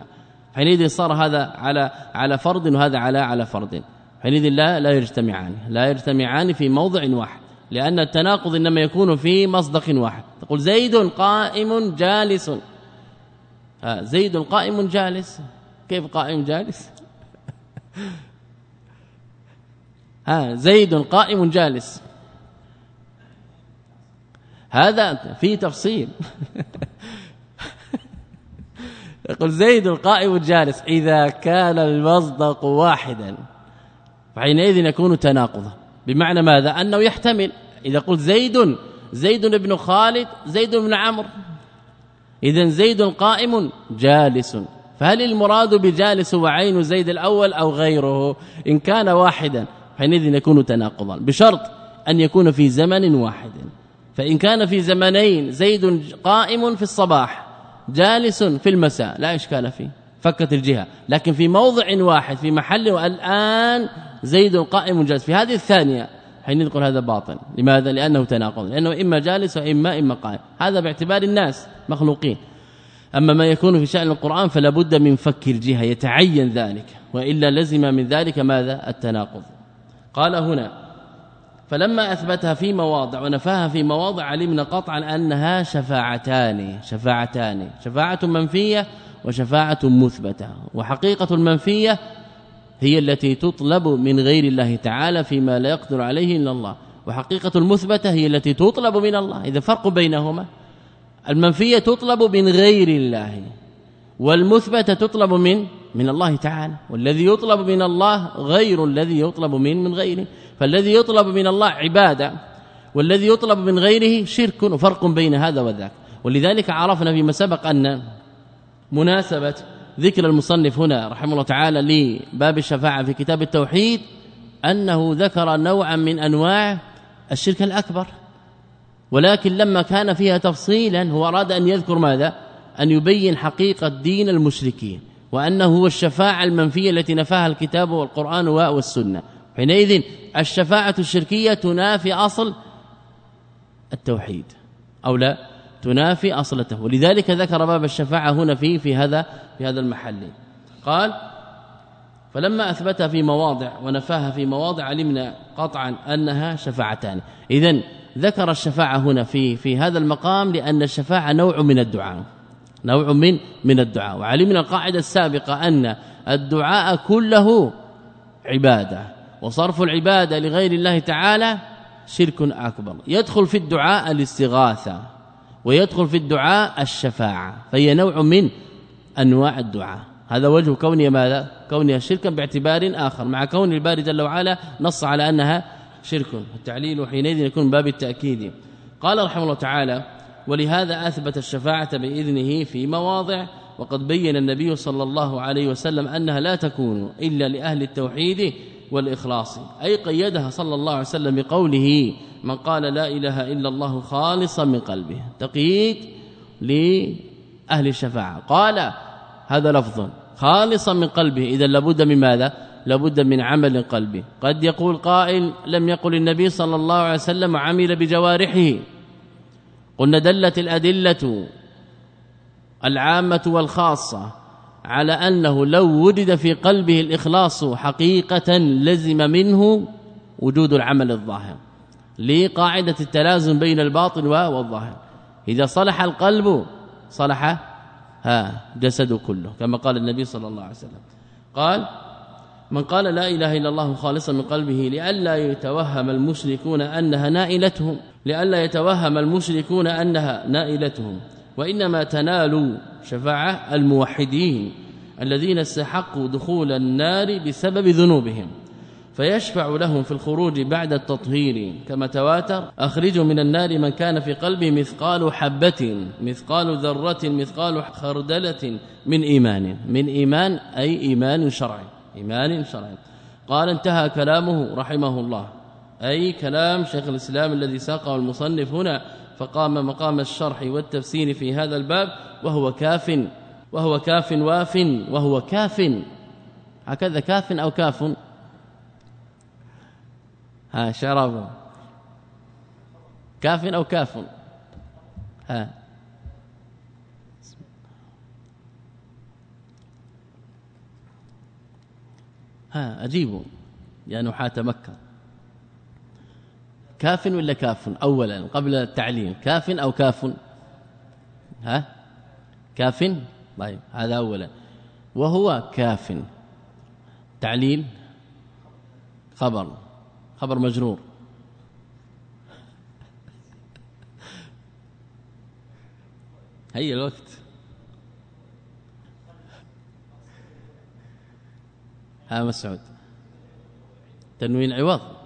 حينئذ صار هذا على على فرض وهذا على على فرض. حينئذ لا لا يجتمعان لا يجتمعان في موضع واحد. لأن التناقض إنما يكون في مصدق واحد. تقول زيد قائم جالس. ها زيد قائم جالس. كيف قائم جالس؟ (laughs) ها زيد قائم جالس. هذا في تفصيل. (laughs) يقول زيد القائم الجالس إذا كان المصدق واحدا فحينئذ يكون تناقضا. بمعنى ماذا؟ أنه يحتمل. إذا قلت زيد زيد بن خالد زيد بن عمرو. اذا زيد قائم جالس. فهل المراد بجالس وعين زيد الأول أو غيره؟ إن كان واحدا حينئذ يكون تناقضا. بشرط أن يكون في زمن واحد. فإن كان في زمنين زيد قائم في الصباح جالس في المساء. لا إشكال فيه فكت الجهة. لكن في موضع واحد في محل والآن زيد قائم جالس. في هذه الثانية حين نقول هذا باطل. لماذا؟ لأنه تناقض. لأنه إما جالس وإما إما قائم. هذا باعتبار الناس مخلوقين. أما ما يكون في شأن القرآن فلا بد من فك الجهة. يتعين ذلك. وإلا لزم من ذلك ماذا؟ التناقض. قال هنا فلما أثبتها في مواضع ونفاها في مواضع علمنا قطعا أنها شفاعتان شفاعتان. شفاعة منفية وشفاعة مثبتة. وحقيقة المنفية هي التي تطلب من غير الله تعالى فيما لا يقدر عليه إلا الله. وحقيقة المثبتة هي التي تطلب من الله. إذا فرق بينهما. المنفية تطلب من غير الله. والمثبتة تطلب من من الله تعالى. والذي يطلب من الله غير الذي يطلب من من غيره. فالذي يطلب من الله عبادة. والذي يطلب من غيره شرك. وفرق بين هذا وذاك. ولذلك عرفنا فيما سبق أن مناسبة ذكر المصنف هنا رحمه الله تعالى لباب الشفاعة في كتاب التوحيد أنه ذكر نوعا من أنواع الشرك الأكبر. ولكن لما كان فيها تفصيلا هو أراد أن يذكر ماذا؟ أن يبين حقيقة دين المشركين وأنه هو الشفاعة المنفية التي نفاها الكتاب والقرآن والسنة. حينئذ الشفاعة الشركية تنافي أصل التوحيد. أو لا؟ تنافي أصلته. ولذلك ذكر باب الشفاعة هنا في في هذا في هذا المحل. قال فلما أثبتها في مواضع ونفاها في مواضع علمنا قطعا أنها شفاعتان. اذا ذكر الشفاعة هنا في في هذا المقام لأن الشفاعة نوع من الدعاء. نوع من من الدعاء. وعلمنا القاعدة السابقة أن الدعاء كله عبادة. وصرف العبادة لغير الله تعالى شرك أكبر. يدخل في الدعاء الاستغاثة. ويدخل في الدعاء الشفاعة فهي نوع من أنواع الدعاء. هذا وجه كونها ماذا؟ كونها شركا باعتبار آخر. مع كون الباري جل وعلا نص على أنها شرك. التعليل حينئذ يكون باب التأكيد. قال رحمه الله تعالى ولهذا أثبت الشفاعة بإذنه في مواضع وقد بين النبي صلى الله عليه وسلم أنها لا تكون إلا لأهل التوحيد والإخلاص. أي قيدها صلى الله عليه وسلم بقوله من قال لا إله إلا الله خالصا من قلبه. تقييد لأهل الشفاعة. قال هذا لفظ خالصا من قلبه. إذا لابد من ماذا؟ لابد من عمل قلبي قد يقول قائل لم يقل النبي صلى الله عليه وسلم عمل بجوارحه. قلنا دلت الأدلة العامة والخاصة. على أنه لو وجد في قلبه الإخلاص حقيقة لزم منه وجود العمل الظاهر لقاعدة التلازم بين الباطن والظاهر. إذا صلح القلب صلح ها جسده كله كما قال النبي صلى الله عليه وسلم. قال من قال لا إله إلا الله خالصا من قلبه لئلا يتوهم المشركون أنها نائلتهم لئلا يتوهم المشركون أنها نائلتهم. وإنما تنال شفاعة الموحدين الذين استحقوا دخول النار بسبب ذنوبهم فيشفع لهم في الخروج بعد التطهير. كما تواتر اخرجوا من النار من كان في قلبه مثقال حبة مثقال ذرة مثقال خردلة من إيمان. من إيمان أي إيمان شرعي. إيمان شرعي. قال انتهى كلامه رحمه الله. أي كلام شيخ الإسلام الذي ساقه المصنف هنا فقام مقام الشرح والتفسير في هذا الباب وهو كاف وهو كاف واف وهو كاف. هكذا كاف أو كاف؟ ها شراب. كاف أو كاف؟ ها. ها اجيبوا يا نحاة مكة. كاف ولا كاف؟ اولا قبل التعليم كاف أو كاف؟ ها؟ كاف؟ طيب هذا اولا. وهو كاف. تعليل خبر خبر مجرور. (laughs) هيا الوقت. ها مسعود. تنوين عوض.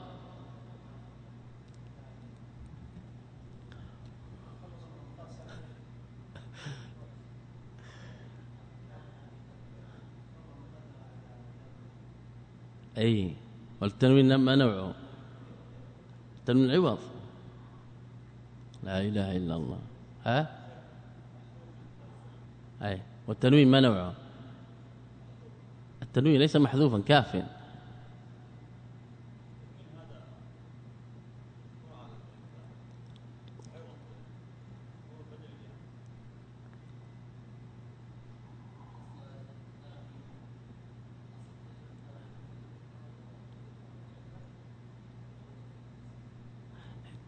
أي والتنوين ما نوعه تنوين عوض. لا إله إلا الله. ها؟ أي والتنوين ما نوعه. التنوين ليس محذوفا كاف.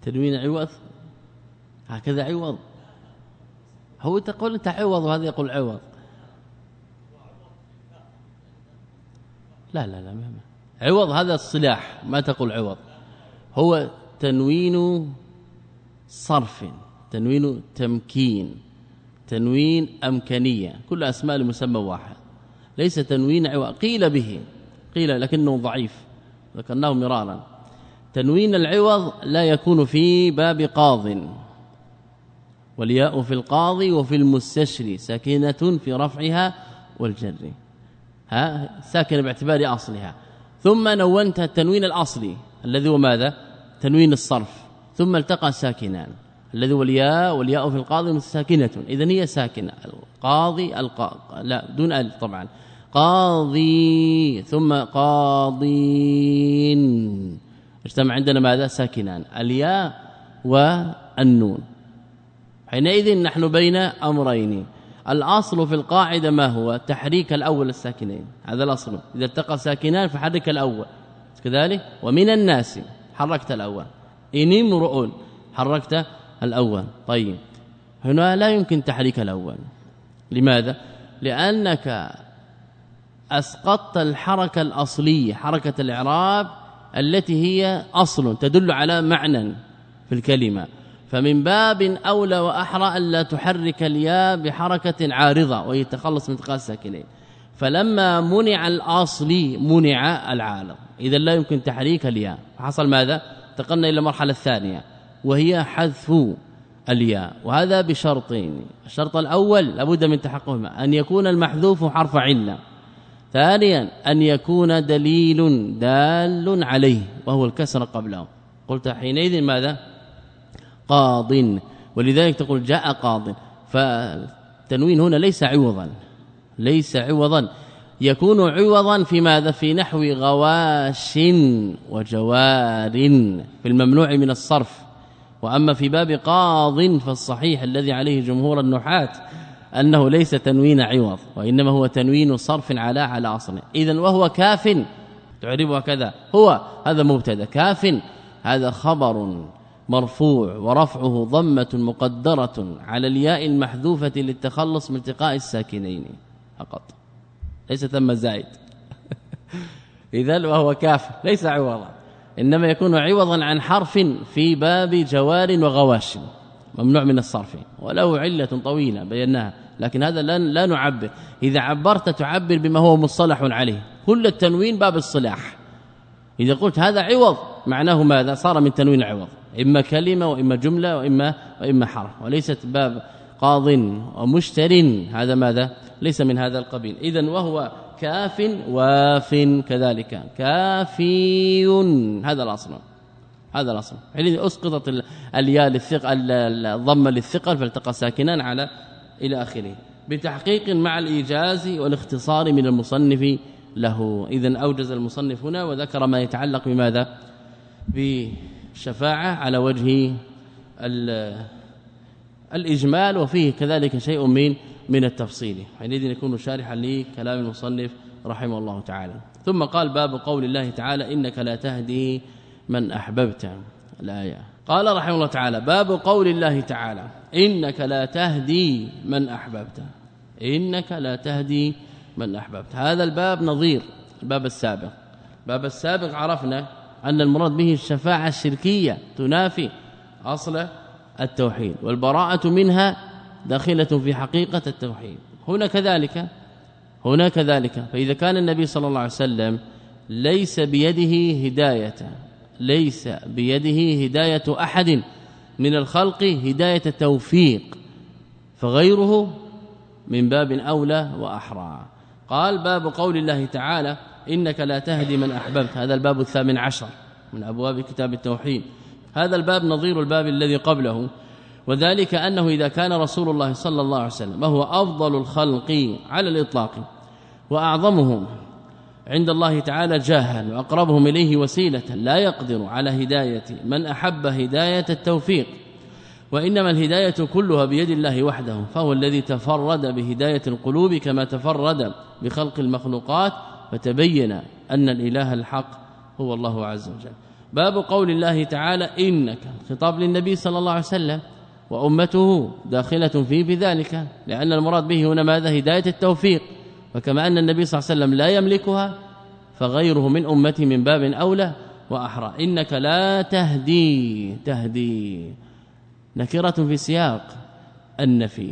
تنوين عوض؟ هكذا عوض. هو تقول أنت عوض وهذا يقول عوض. لا لا لا ما عوض هذا الصلاح ما تقول عوض. هو تنوين صرف تنوين تمكين تنوين أمكانية. كل أسماء لمسمى واحد. ليس تنوين عوض. قيل به قيل لكنه ضعيف. ذكرناه مرارا. تنوين العوض لا يكون في باب قاض. والياء في القاضي وفي المستشري ساكنة في رفعها والجر. ها ساكنة باعتبار أصلها. ثم نونت التنوين الأصلي الذي هو ماذا؟ تنوين الصرف. ثم التقى ساكنان الذي هو الياء والياء في القاضي ساكنه اذا هي ساكنة. القاضي القا لا دون ال طبعا. قاضي ثم قاضين. اجتمع عندنا ماذا؟ ساكنان. الياء والنون. حينئذ نحن بين أمرين. الأصل في القاعدة ما هو؟ تحريك الأول الساكنين. هذا الأصل. إذا التقى ساكنان فحرك الأول. كذلك؟ ومن الناس. حركت الأول. إن امرؤ حركت الأول. طيب. هنا لا يمكن تحريك الأول. لماذا؟ لأنك أسقطت الحركة الأصلية حركة الإعراب التي هي أصل تدل على معنى في الكلمة. فمن باب أولى وأحرى الا تحرك الياء بحركة عارضة ويتخلص من التقاء الساكنين. فلما منع الاصلي منع العارض. اذا لا يمكن تحريك الياء. حصل ماذا؟ انتقلنا إلى المرحلة الثانية وهي حذف الياء. وهذا بشرطين. الشرط الأول لابد من تحققهما. أن يكون المحذوف حرف علة. ثانيا أن يكون دليل دال عليه وهو الكسر قبله. قلت حينئذ ماذا؟ قاض. ولذلك تقول جاء قاض. فالتنوين هنا ليس عوضا. ليس عوضا. يكون عوضا في ماذا؟ في نحو غواش وجوار في الممنوع من الصرف. وأما في باب قاض فالصحيح الذي عليه جمهور النحاة أنه ليس تنوين عوض وإنما هو تنوين صرف على على اصله اذا وهو كاف تعربها كذا هو هذا مبتدا. كاف هذا خبر مرفوع ورفعه ضمة مقدرة على الياء المحذوفة للتخلص من التقاء الساكنين فقط. ليس ثم زائد. (laughs) اذا وهو كاف ليس عوضا. إنما يكون عوضا عن حرف في باب جوار وغواش ممنوع من الصرف وله علة طويلة بيناها لكن هذا لا لا نعبر. إذا عبرت تعبر بما هو مصطلح عليه. كل التنوين باب الصلاح. إذا قلت هذا عوض معناه ماذا؟ صار من تنوين عوض إما كلمة وإما جملة واما وإما حرف. وليست باب قاض ومشتر. هذا ماذا؟ ليس من هذا القبيل. اذا وهو كاف واف كذلك. كافي هذا الأصل. هذا الأصل. حينئذ أسقطت الياء للثقل الضمة للثقل فالتقى ساكنان على إلى آخره. بتحقيق مع الإيجاز والاختصار من المصنف له. اذا أوجز المصنف هنا وذكر ما يتعلق بماذا؟ بالشفاعه على وجه الإجمال وفيه كذلك شيء من من التفصيل. حينئذ يكون شارحا لكلام المصنف رحمه الله تعالى. ثم قال باب قول الله تعالى إنك لا تهدي من أحببت. الايه قال رحمه الله تعالى باب قول الله تعالى إنك لا تهدي من أحببت. إنك لا تهدي من أحببت. هذا الباب نظير الباب السابق. الباب السابق عرفنا أن المراد به الشفاعة الشركية تنافي أصل التوحيد والبراءة منها داخلة في حقيقة التوحيد. هنا كذلك هنا كذلك. فإذا كان النبي صلى الله عليه وسلم ليس بيده هداية ليس بيده هداية أحد من الخلق هداية التوفيق فغيره من باب أولى وأحرى. قال باب قول الله تعالى إنك لا تهدي من أحببت. هذا الباب الثامن عشر من أبواب كتاب التوحيد. هذا الباب نظير الباب الذي قبله وذلك أنه إذا كان رسول الله صلى الله عليه وسلم وهو أفضل الخلق على الإطلاق وأعظمهم عند الله تعالى جاها وأقربهم إليه وسيلة لا يقدر على هداية من أحب هداية التوفيق وإنما الهداية كلها بيد الله وحده فهو الذي تفرد بهداية القلوب كما تفرد بخلق المخلوقات فتبين أن الإله الحق هو الله عز وجل. باب قول الله تعالى إنك خطاب للنبي صلى الله عليه وسلم وأمته داخلة فيه بذلك لأن المراد به هنا ماذا؟ هداية التوفيق. وكما أن النبي صلى الله عليه وسلم لا يملكها فغيره من امته من باب أولى وأحرى. إنك لا تهدي تهدي. نكرة في سياق النفي.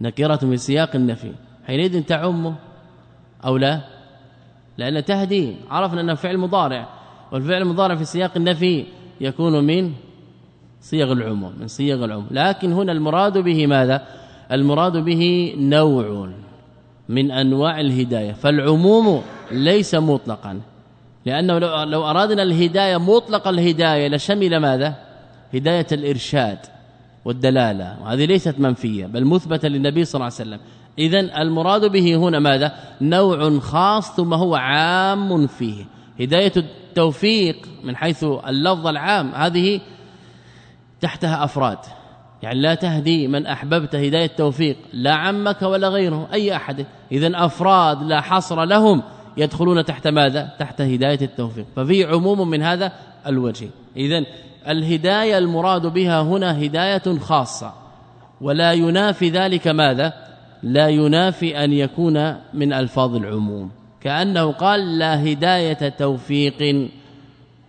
نكرة في سياق النفي. حينئذ تعم أو لا؟ لأن تهدي. عرفنا انه فعل مضارع. والفعل المضارع في سياق النفي يكون من صيغ العموم من صيغ العموم. لكن هنا المراد به ماذا؟ المراد به نوع. من أنواع الهداية. فالعموم ليس مطلقا. لأنه لو أرادنا الهداية مطلق الهداية لشمل ماذا؟ هداية الإرشاد والدلالة. وهذه ليست منفية بل مثبتة للنبي صلى الله عليه وسلم. اذا المراد به هنا ماذا؟ نوع خاص ثم هو عام فيه. هداية التوفيق من حيث اللفظ العام هذه تحتها أفراد. يعني لا تهدي من أحببت هداية التوفيق لا عمك ولا غيره أي أحد. اذا أفراد لا حصر لهم يدخلون تحت ماذا؟ تحت هداية التوفيق. ففي عموم من هذا الوجه. اذا الهداية المراد بها هنا هداية خاصة. ولا ينافي ذلك ماذا؟ لا ينافي أن يكون من ألفاظ العموم. كأنه قال لا هداية توفيق.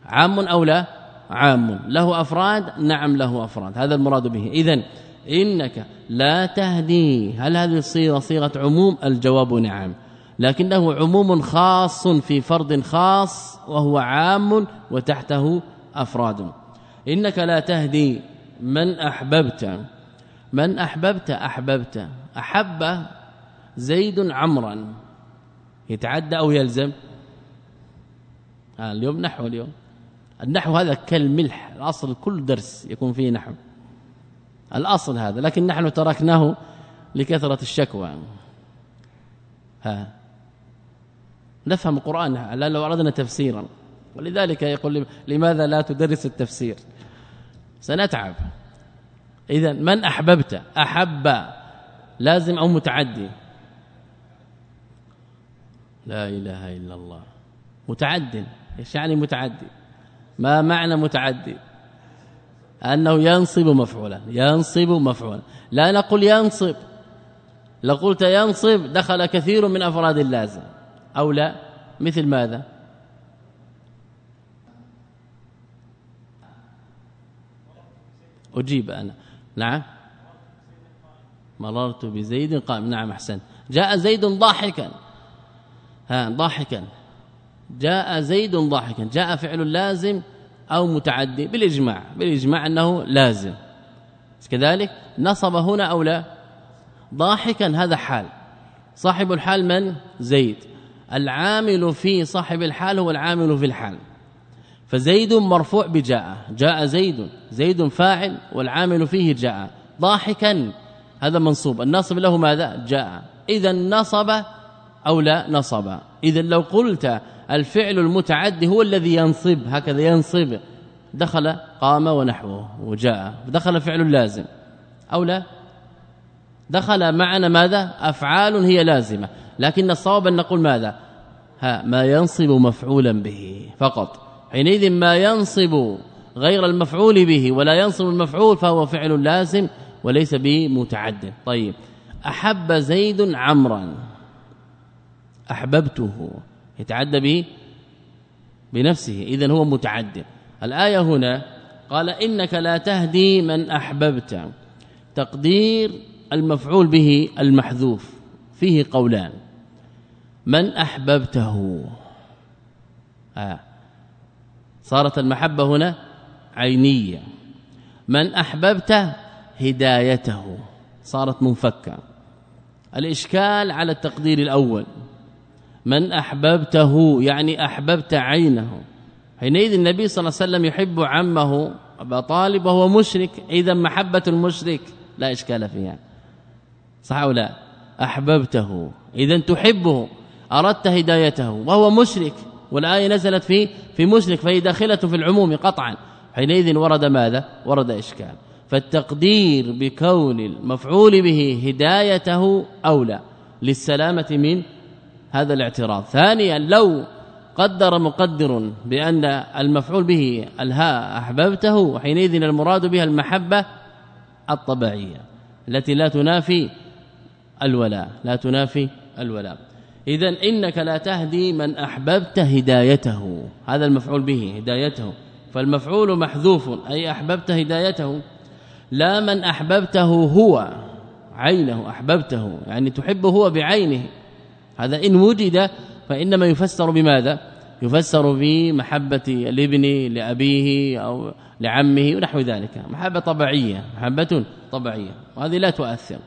عام أو لا؟ عام. له أفراد؟ نعم له أفراد. هذا المراد به. اذا إنك لا تهدي. هل هذه الصيغه صيغة عموم؟ الجواب نعم. لكنه عموم خاص في فرد خاص وهو عام وتحته أفراد. إنك لا تهدي. من أحببت؟ من أحببت أحببت. أحب زيد عمرا. يتعدى أو يلزم؟ اليوم نحو اليوم. النحو هذا كالملح الأصل كل درس يكون فيه نحو. الأصل هذا لكن نحن تركناه لكثرة الشكوى. ها. نفهم القرآن لا لو أردنا تفسيرا. ولذلك يقول لماذا لا تدرس التفسير؟ سنتعب. اذا من أحببت؟ أحب لازم أو متعدي؟ لا إله إلا الله. متعد إيش يعني متعدي. ما معنى متعدي؟ أنه ينصب مفعولا ينصب مفعولا. لا نقول ينصب. لو قلت ينصب دخل كثير من أفراد اللازم. أو لا مثل ماذا؟ أجيب أنا. نعم. مررت بزيد قائم. نعم احسن جاء زيد ضاحكا. ها ضاحكا. جاء زيد ضاحكا. جاء فعل لازم أو متعدي. بالإجماع. بالإجماع أنه لازم. كذلك نصب هنا أو لا؟ ضاحكا هذا حال. صاحب الحال من؟ زيد. العامل في صاحب الحال هو العامل في الحال. فزيد مرفوع بجاء. جاء زيد. زيد فاعل والعامل فيه جاء. ضاحكا. هذا منصوب. الناصب له ماذا؟ جاء. إذا نصب أو لا نصب. اذا لو قلت الفعل المتعدي هو الذي ينصب هكذا ينصب. دخل قام ونحوه وجاء. دخل فعل لازم. أو لا؟ دخل معنا ماذا؟ أفعال هي لازمة. لكن الصواب أن نقول ماذا؟ ها ما ينصب مفعولا به. فقط. حينئذ ما ينصب غير المفعول به ولا ينصب المفعول فهو فعل لازم وليس به متعد طيب. أحب زيد عمرا. أحببته يتعدى به بنفسه اذا هو متعد. الآية هنا قال إنك لا تهدي من أحببت. تقدير المفعول به المحذوف فيه قولان. من أحببته. آه. صارت المحبة هنا عينية. من أحببت هدايته. صارت منفكة. الإشكال على التقدير الأول. من أحببته يعني أحببت عينه. حينئذ النبي صلى الله عليه وسلم يحب عمه أبا طالب وهو مشرك. إذا محبة المشرك لا إشكال فيها. صح أو لا؟ أحببته. إذا تحبه. أردت هدايته. وهو مشرك. والآية نزلت في في مشرك فهي داخلة في العموم قطعا. حينئذ ورد ماذا؟ ورد إشكال. فالتقدير بكون المفعول به هدايته أولى للسلامة من هذا الاعتراض. ثانيا لو قدر مقدر بأن المفعول به الهاء أحببته حينئذ المراد بها المحبة الطبيعية التي لا تنافي الولاء لا تنافي الولاء. اذا إنك لا تهدي من أحببت هدايته. هذا المفعول به هدايته. فالمفعول محذوف أي أحببت هدايته. لا من أحببته هو عينه أحببته يعني تحبه هو بعينه. هذا إن وجد فإنما يفسر بماذا؟ يفسر بمحبة الابن لأبيه أو لعمه ونحو ذلك. محبة طبيعية محبة طبيعية وهذه لا تؤثر.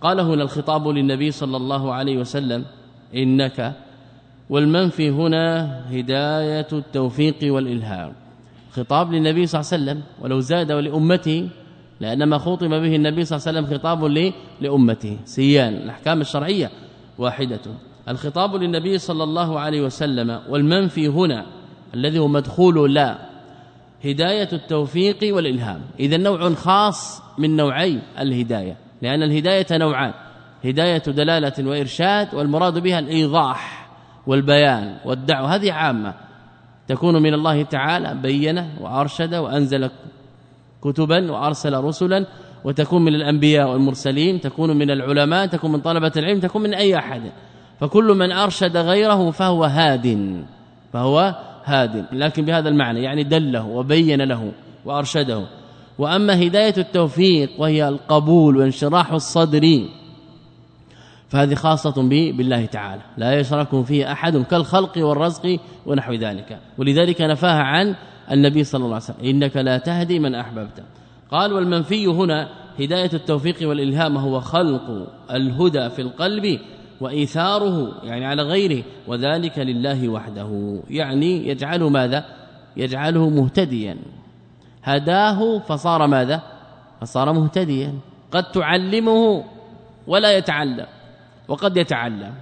قال هنا الخطاب للنبي صلى الله عليه وسلم إنك والمنفي هنا هداية التوفيق والإلهام. خطاب للنبي صلى الله عليه وسلم ولو زاد ولامته لأن ما خطب به النبي صلى الله عليه وسلم خطاب لأمته. سيان الأحكام الشرعية. واحدة. الخطاب للنبي صلى الله عليه وسلم والمنفي هنا الذي هو مدخول لا هداية التوفيق والإلهام. إذا نوع خاص من نوعي الهداية لأن الهداية نوعان هداية دلالة وإرشاد والمراد بها الإيضاح والبيان والدعوة. هذه عامة. تكون من الله تعالى بين وارشد وأنزل كتبا وأرسل رسلا. وتكون من الأنبياء والمرسلين تكون من العلماء تكون من طلبة العلم تكون من أي أحد. فكل من أرشد غيره فهو هاد فهو هاد لكن بهذا المعنى يعني دله وبين له وأرشده. وأما هداية التوفيق وهي القبول وانشراح الصدر فهذه خاصة بالله تعالى. لا يشرك فيه أحد كالخلق والرزق ونحو ذلك. ولذلك نفاها عن النبي صلى الله عليه وسلم. إنك لا تهدي من أحببت. قال والمنفي هنا هداية التوفيق والإلهام هو خلق الهدى في القلب وإيثاره يعني على غيره وذلك لله وحده. يعني يجعله ماذا؟ يجعله مهتديا. هداه فصار ماذا؟ فصار مهتديا. قد تعلمه ولا يتعلم وقد يتعلم.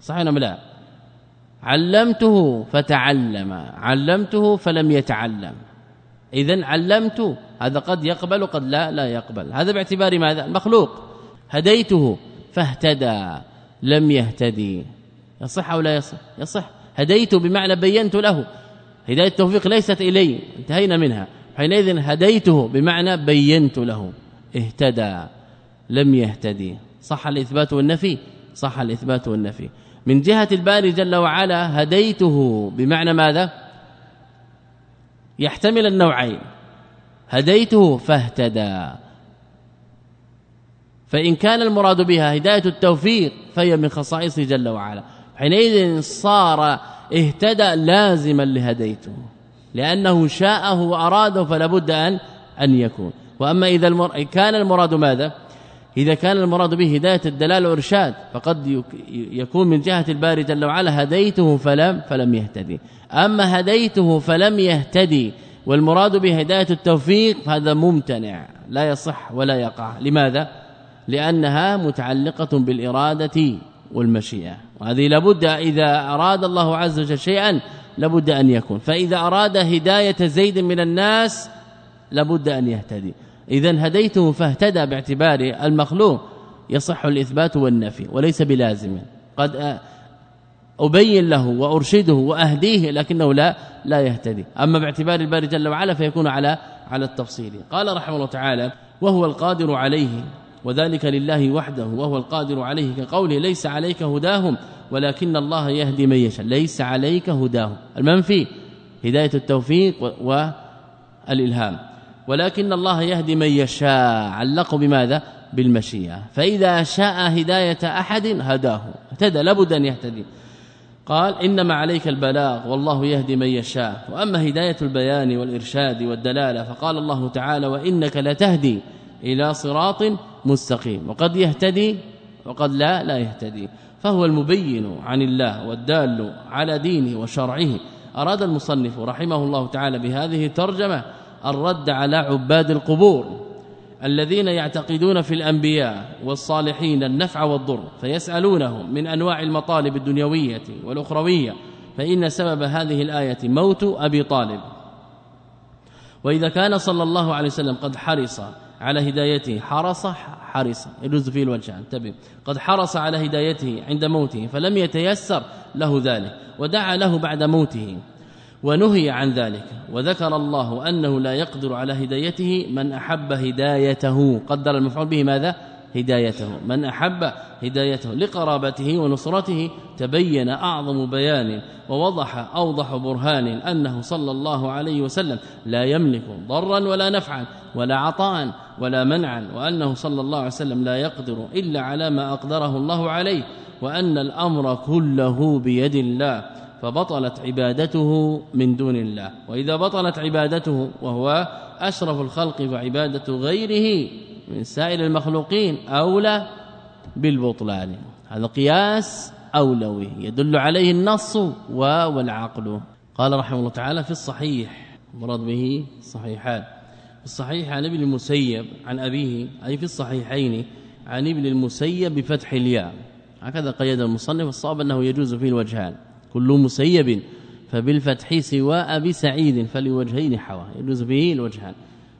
صحيح أم لا؟ علمته فتعلم علمته فلم يتعلم. اذا علمت هذا قد يقبل وقد لا لا يقبل. هذا باعتبار ماذا؟ المخلوق. هديته فاهتدى لم يهتدي. يصح أو لا يصح؟ يصح. هديته بمعنى بينت له. هداية التوفيق ليست إلي انتهينا منها. حينئذ هديته بمعنى بينت له. اهتدى لم يهتدي. صح الإثبات والنفي؟ صح الإثبات والنفي. من جهة الباري جل وعلا هديته بمعنى ماذا؟ يحتمل النوعين. هديته فاهتدى. فإن كان المراد بها هداية التوفيق فهي من خصائصه جل وعلا. حينئذ صار اهتدى لازما لهديته. لأنه شاءه وأراده فلا بد أن أن يكون. وأما إذا المر... كان المراد ماذا؟ إذا كان المراد به هداية الدلال والإرشاد فقد يكون من جهة الباري جل وعلا هديته فلم فلم يهتدي. أما هديته فلم يهتدي والمراد بهدايه التوفيق فهذا ممتنع لا يصح ولا يقع. لماذا؟ لأنها متعلقة بالإرادة والمشيئة. وهذه لابد إذا أراد الله عز وجل شيئا لابد أن يكون. فإذا أراد هداية زيد من الناس لابد أن يهتدي. اذا هديته فاهتدى باعتبار المخلوق يصح الإثبات والنفي وليس بلازم. قد أبين له وأرشده وأهديه لكنه لا لا يهتدي. أما باعتبار الباري جل وعلا فيكون على على التفصيل. قال رحمه الله تعالى وهو القادر عليه وذلك لله وحده وهو القادر عليه كقوله ليس عليك هداهم ولكن الله يهدي من يشاء. ليس عليك هداهم. المنفي هداية التوفيق والإلهام. ولكن الله يهدي من يشاء. علق بماذا؟ بالمشيئة. فإذا شاء هداية أحد هداه. اهتدى. لابد أن يهتدي. قال إنما عليك البلاغ والله يهدي من يشاء. وأما هداية البيان والإرشاد والدلالة فقال الله تعالى وإنك لتهدي إلى صراط مستقيم. وقد يهتدي وقد لا لا يهتدي. فهو المبين عن الله والدال على دينه وشرعه. أراد المصنف رحمه الله تعالى بهذه الترجمة الرد على عباد القبور. الذين يعتقدون في الأنبياء والصالحين النفع والضر فيسألونهم من أنواع المطالب الدنيوية والأخروية فإن سبب هذه الآية موت أبي طالب. وإذا كان صلى الله عليه وسلم قد حرص على هدايته حرص حرص يجوز فيه الوجه انتبه قد حرص على هدايته عند موته فلم يتيسر له ذلك ودعا له بعد موته. ونهي عن ذلك. وذكر الله أنه لا يقدر على هدايته من أحب هدايته. قدر المفعول به ماذا؟ هدايته. من أحب هدايته لقرابته ونصرته تبين أعظم بيان ووضح أوضح برهان أنه صلى الله عليه وسلم لا يملك ضرا ولا نفعا ولا عطاء ولا منعا وأنه صلى الله عليه وسلم لا يقدر إلا على ما أقدره الله عليه وأن الأمر كله بيد الله. فبطلت عبادته من دون الله. وإذا بطلت عبادته وهو أشرف الخلق فعبادة غيره من سائر المخلوقين أولى بالبطلان. هذا قياس أولوي. يدل عليه النص والعقل. قال رحمه الله تعالى في الصحيح. مراد به صحيحان. الصحيح عن ابن المسيب عن أبيه أي في الصحيحين عن ابن المسيب بفتح الياء. هكذا قيد المصنف الصواب أنه يجوز فيه الوجهان. كل مسيب فبالفتح سوى أبي سعيد فلوجهين حوى يجوز به الوجهان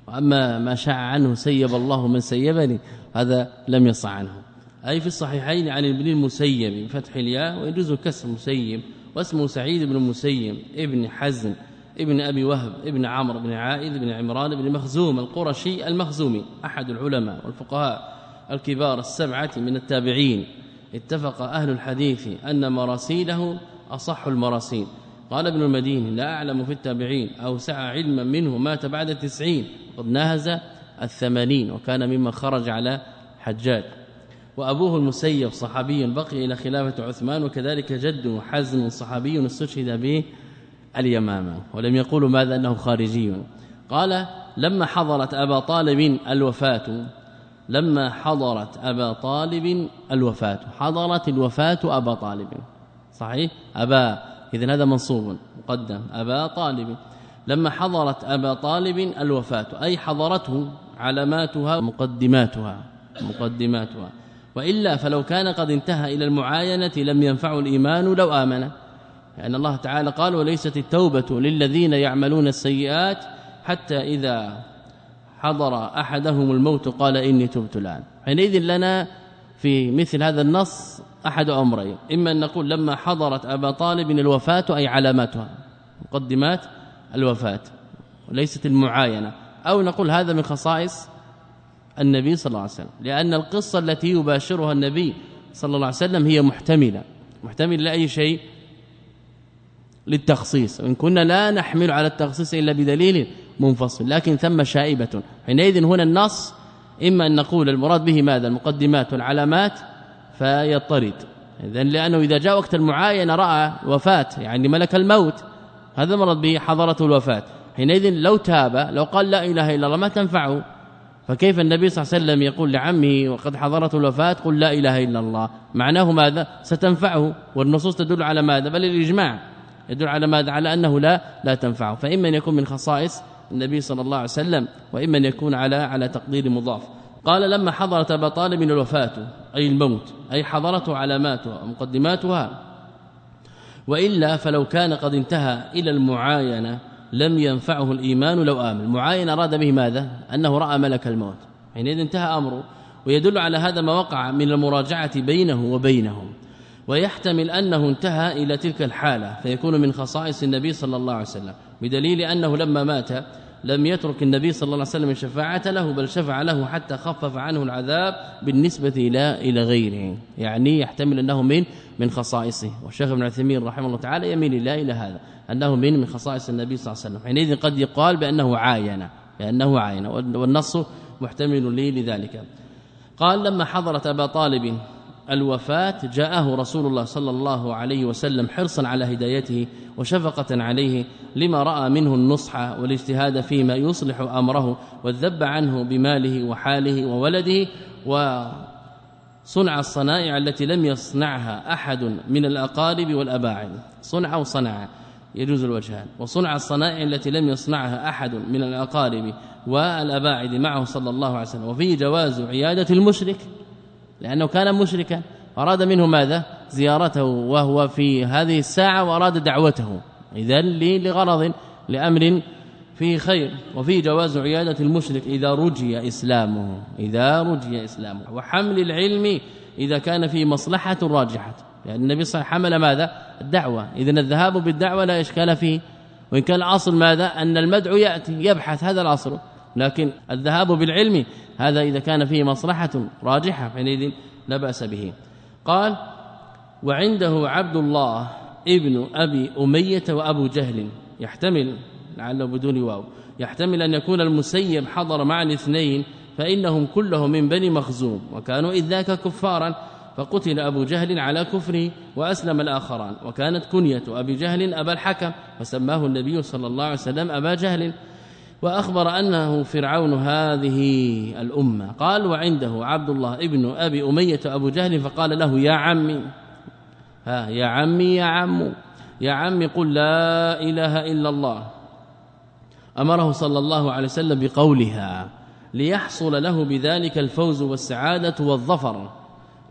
وأما ما شاع عنه سيب الله من سيبني هذا لم يصح عنه. أي في الصحيحين عن ابن المسيب بفتح الياء ويجوز كسر مسيب واسمه سعيد بن المسيب ابن حزن ابن أبي وهب ابن عمرو بن عائذ بن عمران بن مخزوم القرشي المخزومي أحد العلماء والفقهاء الكبار السبعة من التابعين. اتفق أهل الحديث أن مراسيله أصح المراسيل. قال ابن المدين لا أعلم في التابعين أو سعى علما منه مات بعد التسعين قد نهز الثمانين وكان ممن خرج على حجاج. وأبوه المسيب صحابي بقي إلى خلافة عثمان وكذلك جده حزم صحابي استشهد به اليمامة ولم يقولوا ماذا أنه خارجي. قال لما حضرت أبا طالب الوفاة لما حضرت أبا طالب الوفاة حضرت الوفاة أبا طالب. صحيح؟ أبا. اذا هذا منصوب مقدم. أبا طالب. لما حضرت أبا طالب الوفاة أي حضرته علاماتها مقدماتها مقدماتها. وإلا فلو كان قد انتهى إلى المعاينة لم ينفع الإيمان لو آمن. لأن الله تعالى قال وليست التوبة للذين يعملون السيئات حتى إذا حضر أحدهم الموت قال إني تبت الآن. حينئذ لنا في مثل هذا النص أحد أمرين. إما أن نقول لما حضرت أبا طالب الوفاة أي علاماتها مقدمات الوفاة وليست المعاينة. أو نقول هذا من خصائص النبي صلى الله عليه وسلم. لأن القصة التي يباشرها النبي صلى الله عليه وسلم هي محتملة. محتمل لأي شيء؟ للتخصيص. وان كنا لا نحمل على التخصيص إلا بدليل منفصل. لكن ثم شائبة. حينئذ هنا النص إما أن نقول المراد به ماذا؟ المقدمات والعلامات فيضطرد. اذا لأنه إذا جاء وقت المعاينه رأى وفاة يعني ملك الموت هذا المراد به حضرته الوفاة. حينئذ لو تاب لو قال لا إله إلا الله ما تنفعه؟ فكيف النبي صلى الله عليه وسلم يقول لعمه وقد حضرته الوفاة قل لا إله إلا الله؟ معناه ماذا؟ ستنفعه. والنصوص تدل على ماذا؟ بل الإجماع يدل على ماذا؟ على أنه لا لا تنفعه. فإما أن يكون من خصائص النبي صلى الله عليه وسلم وإما أن يكون على على تقدير مضاف. قال لما حضرت أبا طالب الوفاة أي الموت أي حضرته علاماتها ومقدماتها وإلا فلو كان قد انتهى إلى المعاينة لم ينفعه الإيمان لو آمن. معاين أراد به ماذا؟ أنه رأى ملك الموت. حينئذ انتهى أمره ويدل على هذا ما وقع من المراجعة بينه وبينهم. ويحتمل أنه انتهى إلى تلك الحالة فيكون من خصائص النبي صلى الله عليه وسلم بدليل أنه لما مات لم يترك النبي صلى الله عليه وسلم الشفاعة له بل شفع له حتى خفف عنه العذاب بالنسبة إلى إلى غيره. يعني يحتمل أنه من من خصائصه. والشيخ ابن عثيمين رحمه الله تعالى يميل الله إلى هذا أنه من من خصائص النبي صلى الله عليه وسلم. حينئذ قد يقال بأنه عاين بأنه عاين والنص محتمل لي لذلك. قال لما حضرت أبا طالب الوفاة جاءه رسول الله صلى الله عليه وسلم حرصا على هدايته وشفقة عليه لما رأى منه النصح والاجتهاد فيما يصلح أمره والذب عنه بماله وحاله وولده وصنع الصنائع التي لم يصنعها أحد من الأقارب والأباعد. صنع وصنع يجوز الوجهان. وصنع الصنائع التي لم يصنعها أحد من الأقارب والأباعد معه صلى الله عليه وسلم. وفيه جواز عيادة المشرك. لأنه كان مشركا. أراد منه ماذا؟ زيارته وهو في هذه الساعة وأراد دعوته. إذا لغرض لأمر فيه خير وفيه جواز عيادة المشرك إذا رجي إسلامه. إذا رجي إسلامه. وحمل العلم إذا كان فيه مصلحة راجحة. يعني النبي صلى الله عليه وسلم حمل ماذا؟ الدعوة. اذا الذهاب بالدعوة لا إشكال فيه. وإن كان الأصل ماذا؟ أن المدعو يأتي يبحث هذا الأصل. لكن الذهاب بالعلم هذا إذا كان فيه مصلحة راجحة حينئذ لا بأس به. قال وعنده عبد الله ابن أبي أمية وأبو جهل. يحتمل لعله بدون واو. يحتمل أن يكون المسيب حضر مع الاثنين فإنهم كلهم من بني مخزوم وكانوا إذ ذاك كفارا فقتل أبو جهل على كفره وأسلم الآخران. وكانت كنية أبي جهل أبا الحكم فسماه النبي صلى الله عليه وسلم أبا جهل. وأخبر أنه فرعون هذه الأمة. قال وعنده عبد الله ابن أبي أمية أبو جهل فقال له يا عمي ها يا عمي يا عم يا عمي قل لا إله إلا الله. أمره صلى الله عليه وسلم بقولها ليحصل له بذلك الفوز والسعادة والظفر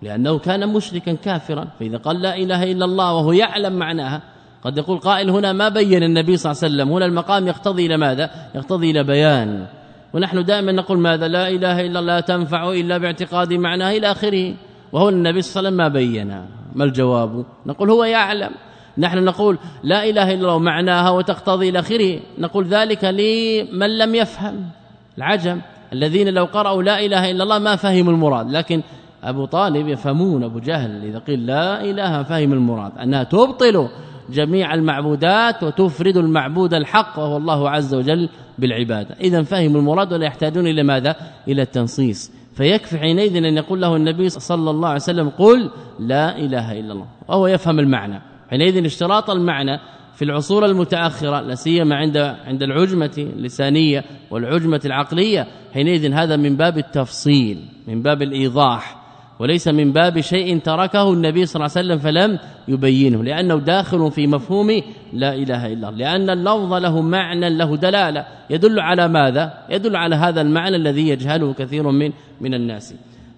لأنه كان مشركا كافرا فإذا قال لا إله إلا الله وهو يعلم معناها قد يقول قائل هنا ما بين النبي صلى الله عليه وسلم هنا المقام يقتضي إلى ماذا؟ يقتضي إلى بيان. ونحن دائما نقول ماذا؟ لا إله إلا الله تنفع إلا باعتقاد معناه إلى آخره. وهو النبي صلى الله عليه وسلم ما بين ما الجواب؟ نقول هو يعلم. نحن نقول لا إله إلا الله معناها وتقتضي إلى آخره. نقول ذلك لمن لم يفهم. العجم. الذين لو قرأوا لا إله إلا الله ما فهموا المراد. لكن أبو طالب يفهمون أبو جهل إذا قيل لا إله فهم المراد. أنها تبطل جميع المعبودات وتفرد المعبود الحق وهو الله عز وجل بالعبادة. اذا فهم المراد ولا يحتاجون إلى ماذا؟ إلى التنصيص. فيكفي حينئذ أن يقول له النبي صلى الله عليه وسلم قل لا إله إلا الله. وهو يفهم المعنى. حينئذ اشتراط المعنى في العصور المتأخرة لا سيما عند عند العجمة اللسانية والعجمة العقلية حينئذ هذا من باب التفصيل من باب الإيضاح. وليس من باب شيء تركه النبي صلى الله عليه وسلم فلم يبينه لأنه داخل في مفهوم لا إله إلا الله لأن اللفظ له معنى له دلالة. يدل على ماذا؟ يدل على هذا المعنى الذي يجهله كثير من من الناس.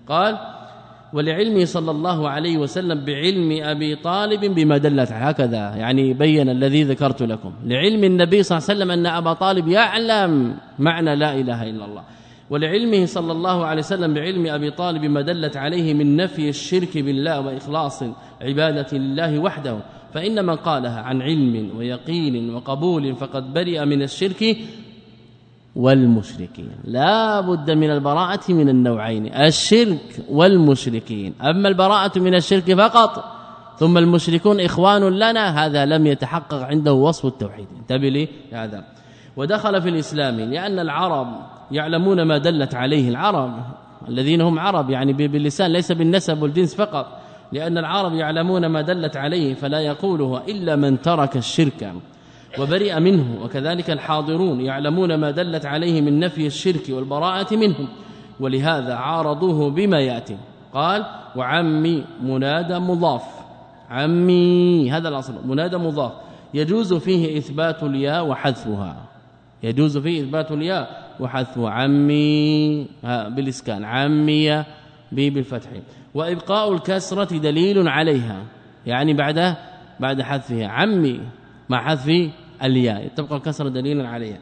قال ولعلمه صلى الله عليه وسلم بعلم أبي طالب بما دلت هكذا يعني بين الذي ذكرت لكم. لعلم النبي صلى الله عليه وسلم أن أبا طالب يعلم معنى لا إله إلا الله. ولعلمه صلى الله عليه وسلم بعلم أبي طالب ما دلت عليه من نفي الشرك بالله وإخلاص عبادة لله وحده فان من قالها عن علم ويقين وقبول فقد برئ من الشرك والمشركين. لا بد من البراءة من النوعين الشرك والمشركين. أما البراءة من الشرك فقط ثم المشركون إخوان لنا هذا لم يتحقق عنده وصف التوحيد. انتبه لي هذا ودخل في الإسلام لأن العرب يعلمون ما دلت عليه العرب الذين هم عرب يعني باللسان ليس بالنسب والجنس فقط لأن العرب يعلمون ما دلت عليه فلا يقوله إلا من ترك الشرك وبرئ منه وكذلك الحاضرون يعلمون ما دلت عليه من نفي الشرك والبراءة منهم ولهذا عارضوه بما يأتي. قال وعمي منادى مضاف. عمي هذا الأصل منادى مضاف. يجوز فيه إثبات الياء وحذفها. يجوز فيه إثبات الياء وحذف عمي بالإسكان عمي بالفتح. وإبقاء الكسرة دليل عليها يعني بعد بعد حذفها. عمي مع حذف الياء تبقى الكسرة دليلا عليها.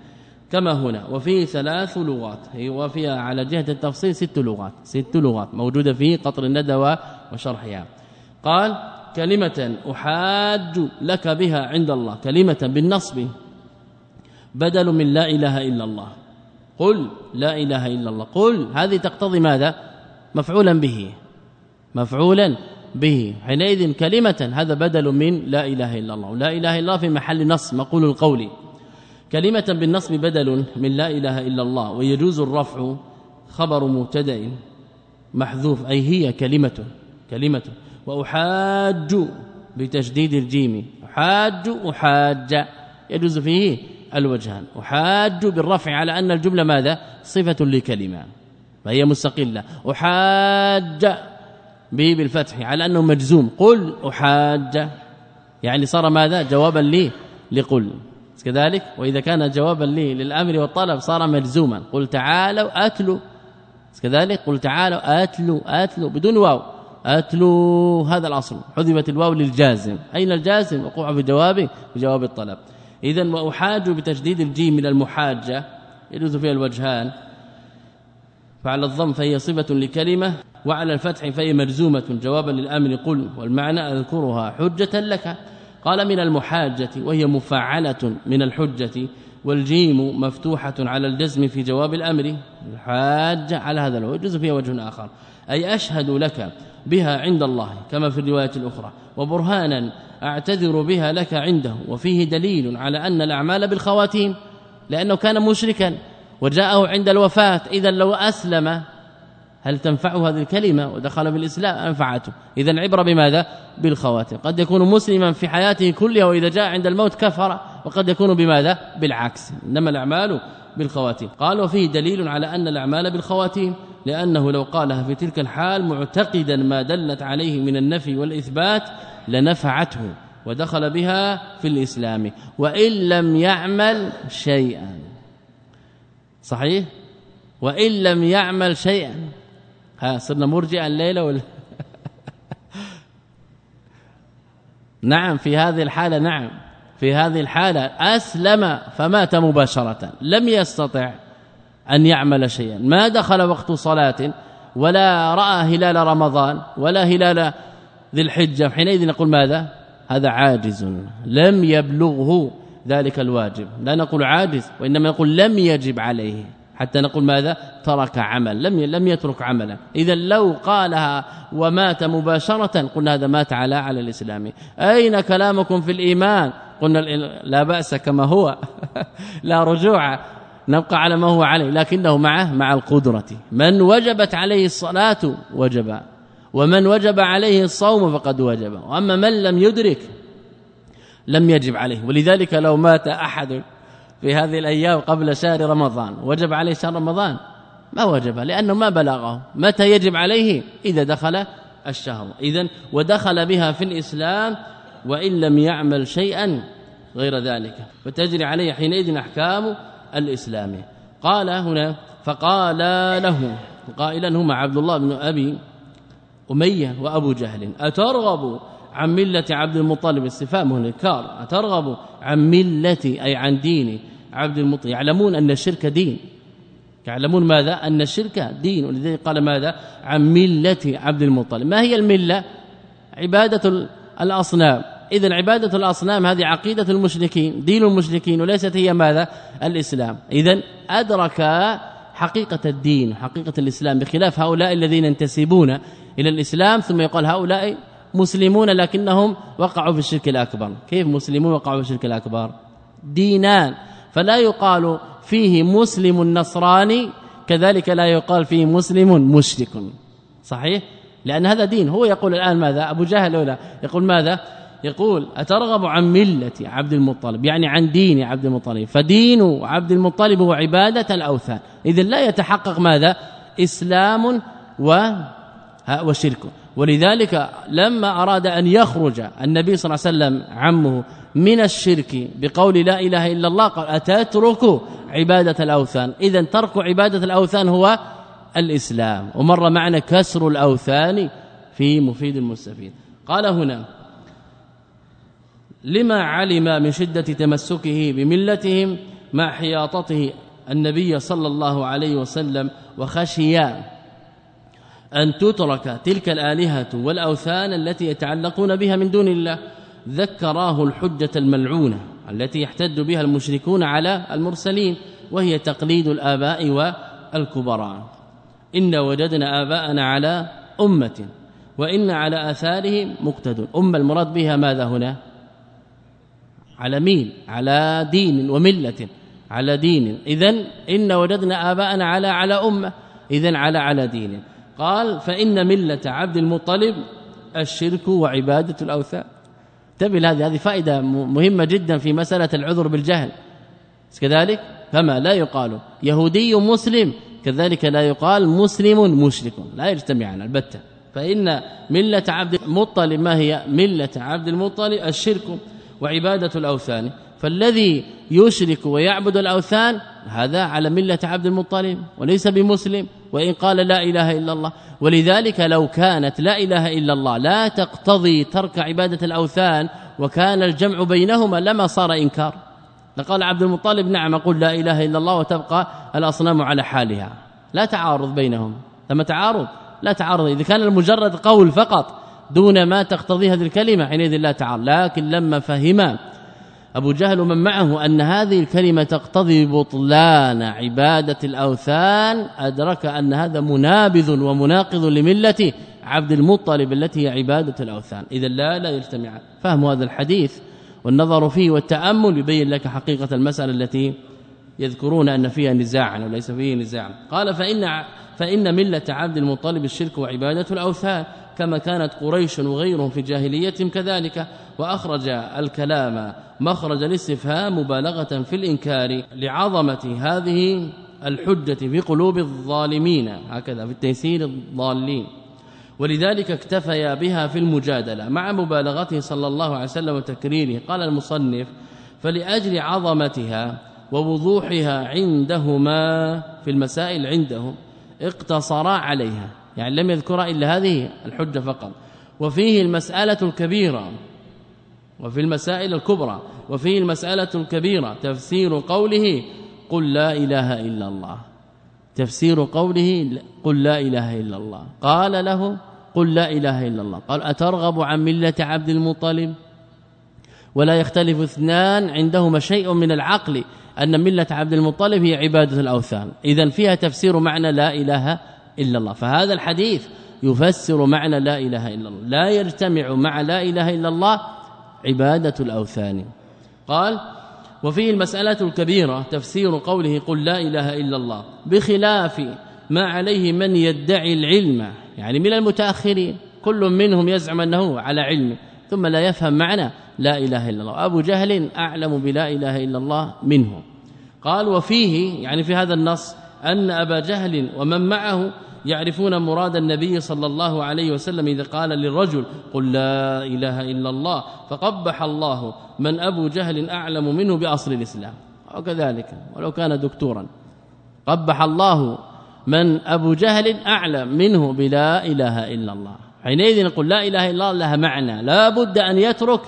كما هنا وفيه ثلاث لغات هي وفيها على جهة التفصيل ست لغات ست لغات موجودة في قطر الندى وشرحها. قال كلمة أحاج لك بها عند الله كلمة بالنصب. بدل من لا إله إلا الله. قل لا إله إلا الله. قل هذه تقتضي ماذا؟ مفعولا به. مفعولا به. حينئذ كلمة هذا بدل من لا إله إلا الله. لا إله إلا الله في محل نص مقول القول. كلمة بالنصب بدل من لا إله إلا الله ويجوز الرفع خبر مبتدأ محذوف. أي هي كلمة كلمة. وأحاج بتشديد الجيم. أحاج أحاج. يجوز فيه الوجهان. أحاج بالرفع على أن الجملة ماذا؟ صفة لكلمة. فهي مستقلة. أحاج به بالفتح على أنه مجزوم. قل أحاج. يعني صار ماذا؟ جوابا لي لقل. كذلك وإذا كان جوابا لي للأمر والطلب صار مجزوما. قل تعالوا اتلوا كذلك قل تعالوا اتلوا اتلوا بدون واو. اتلوا هذا الأصل. حذفت الواو للجازم. أين الجازم؟ وقوع في جوابه في جواب الطلب. اذا وأحاج بتشديد الجيم من المحاجة يجوز فيها الوجهان. فعلى الضم فهي صفة لكلمة وعلى الفتح فهي مجزومه جوابا للآمر قل والمعنى أذكرها حجة لك. قال من المحاجة وهي مفعلة من الحجة والجيم مفتوحة على الجزم في جواب الأمر. الحاجة على هذا الوجه فيها وجه آخر. أي أشهد لك بها عند الله كما في الرواية الأخرى. وبرهانا أعتذر بها لك عنده. وفيه دليل على أن الأعمال بالخواتيم لأنه كان مشركا وجاءه عند الوفاة. إذا لو أسلم هل تنفعه هذه الكلمة؟ ودخل بالإسلام أنفعته. إذا العبرة بماذا؟ بالخواتيم. قد يكون مسلما في حياته كلها وإذا جاء عند الموت كفر وقد يكون بماذا؟ بالعكس. إنما الأعمال بالخواتيم. قال وفيه دليل على أن الأعمال بالخواتيم لأنه لو قالها في تلك الحال معتقدا ما دلت عليه من النفي والإثبات لنفعته ودخل بها في الإسلام وإن لم يعمل شيئا. صحيح؟ وإن لم يعمل شيئا. ها صرنا مرجئا الليلة ولا؟ (laughs) نعم في هذه الحالة نعم. في هذه الحالة أسلم فمات مباشرة لم يستطع أن يعمل شيئا. ما دخل وقت صلاة ولا رأى هلال رمضان ولا هلال ذي الحجة. حينئذ نقول ماذا؟ هذا عاجز. لم يبلغه ذلك الواجب. لا نقول عاجز وإنما نقول لم يجب عليه. حتى نقول ماذا؟ ترك عمل. لم لم يترك عملا. إذا لو قالها ومات مباشرة قلنا هذا مات على على الإسلام. أين كلامكم في الإيمان؟ قلنا لا بأس كما هو. (laughs) لا رجوع نبقى على ما هو عليه لكنه معه مع القدرة. من وجبت عليه الصلاة وجب ومن وجب عليه الصوم فقد وجب. وأما من لم يدرك لم يجب عليه. ولذلك لو مات أحد في هذه الأيام قبل شهر رمضان وجب عليه شهر رمضان ما وجب لأنه ما بلغه. متى يجب عليه؟ إذا دخل الشهر. اذا ودخل بها في الإسلام وإن لم يعمل شيئا غير ذلك. فتجري عليه حينئذ أحكام الإسلام. قال هنا فقال له قائلا هما عبد الله بن أبي أمية وأبو جهل أترغب عن ملة عبد المطلب؟ استفهام هنا الكار أترغب عن ملتي أي عن ديني عبد المطلب؟ يعلمون أن الشرك دين. يعلمون ماذا؟ أن الشرك دين. ولذلك قال ماذا؟ عن ملة عبد المطلب. ما هي الملة؟ عبادة الأصنام. إذا عبادة الأصنام هذه عقيدة المشركين دين المشركين وليست هي ماذا؟ الإسلام. اذا أدرك حقيقة الدين حقيقة الإسلام بخلاف هؤلاء الذين ينتسبون إلى الإسلام ثم يقال هؤلاء مسلمون لكنهم وقعوا في الشرك الأكبر. كيف مسلمون وقعوا في الشرك الأكبر؟ دينان. فلا يقال فيه مسلم نصراني كذلك لا يقال فيه مسلم مشرك. صحيح؟ لأن هذا دين. هو يقول الآن ماذا؟ أبو جهل ولا يقول ماذا؟ يقول أترغب عن ملة عبد المطلب؟ يعني عن دين عبد المطلب. فدين عبد المطلب هو عبادة الأوثان. اذا لا يتحقق ماذا؟ إسلام و وشرك. ولذلك لما أراد أن يخرج النبي صلى الله عليه وسلم عمه من الشرك بقول لا إله إلا الله قال أتترك عبادة الأوثان؟ اذا ترك عبادة الأوثان هو الإسلام. ومر معنا كسر الأوثان في مفيد المستفيد. قال هنا لما علم من شدة تمسكه بملتهم مع حياطته النبي صلى الله عليه وسلم وخشي أن تترك تلك الآلهة والأوثان التي يتعلقون بها من دون الله ذكراه الحجة الملعونة التي يحتج بها المشركون على المرسلين وهي تقليد الآباء والكبراء إن وجدنا آباءنا على أمة وإن على آثارهم مقتد أمة المراد بها ماذا هنا؟ على مين؟ على دين وملة على دين. اذا إن وجدنا آباءنا على على أمة. اذا على على دين. قال فإن ملة عبد المطلب الشرك وعبادة الأوثان. انتبه هذه هذه فائدة مهمة جدا في مسألة العذر بالجهل. كذلك؟ فما لا يقال يهودي مسلم كذلك لا يقال مسلم مشرك. لا يجتمعان البتة. فإن ملة عبد المطلب ما هي؟ ملة عبد المطلب الشرك. وعبادة الأوثان. فالذي يشرك ويعبد الأوثان هذا على ملة عبد المطلب وليس بمسلم وإن قال لا إله إلا الله. ولذلك لو كانت لا إله إلا الله لا تقتضي ترك عبادة الأوثان وكان الجمع بينهما لما صار إنكار. لقال عبد المطلب نعم أقول لا إله إلا الله وتبقى الأصنام على حالها. لا تعارض بينهم. ثم تعارض لا تعارض. إذا كان المجرد قول فقط دون ما تقتضي هذه الكلمة حينئذ لا تعارض لكن لما فهم أبو جهل ومن معه أن هذه الكلمة تقتضي بطلان عبادة الأوثان أدرك أن هذا منابذ ومناقض لملة عبد المطلب التي هي عبادة الأوثان. إذا لا لا يجتمع فهم هذا الحديث والنظر فيه والتأمل يبين لك حقيقة المسألة التي يذكرون أن فيها نزاعا وليس فيه نزاع قال فإن فإن ملة عبد المطلب الشرك وعبادة الأوثان. كما كانت قريش وغيرهم في جاهليتهم كذلك وأخرج الكلام مخرج الاستفهام مبالغة في الإنكار لعظمة هذه الحجة في قلوب الظالمين هكذا في التيسير الضالين. ولذلك اكتفيا بها في المجادلة مع مبالغته صلى الله عليه وسلم وتكريره قال المصنف فلأجل عظمتها ووضوحها عندهما في المسائل عندهم اقتصرا عليها يعني لم يذكر إلا هذه الحجة فقط. وفيه المسألة الكبيرة وفي المسائل الكبرى وفيه المسألة الكبيرة تفسير قوله قل لا إله إلا الله. تفسير قوله قل لا إله إلا الله. قال له قل لا إله إلا الله. قال أترغب عن ملة عبد المطلب؟ ولا يختلف اثنان عندهما شيء من العقل أن ملة عبد المطلب هي عبادة الأوثان. إذا فيها تفسير معنى لا إله إلا الله. فهذا الحديث يفسر معنى لا إله إلا الله. لا يجتمع مع لا إله إلا الله عبادة الأوثان. قال وفيه المسألة الكبيرة تفسير قوله قل لا إله إلا الله بخلاف ما عليه من يدعي العلم يعني من المتأخرين. كل منهم يزعم أنه على علم ثم لا يفهم معنى لا إله إلا الله. أبو جهل أعلم بلا إله إلا الله منه. قال وفيه يعني في هذا النص أن أبا جهل ومن معه يعرفون مراد النبي صلى الله عليه وسلم إذا قال للرجل قل لا إله إلا الله فقبح الله من أبو جهل أعلم منه بأصل الإسلام. وكذلك ولو كان دكتورا. قبح الله من أبو جهل أعلم منه بلا إله إلا الله. حينئذ نقول لا إله إلا الله لها معنى. لا بد أن يترك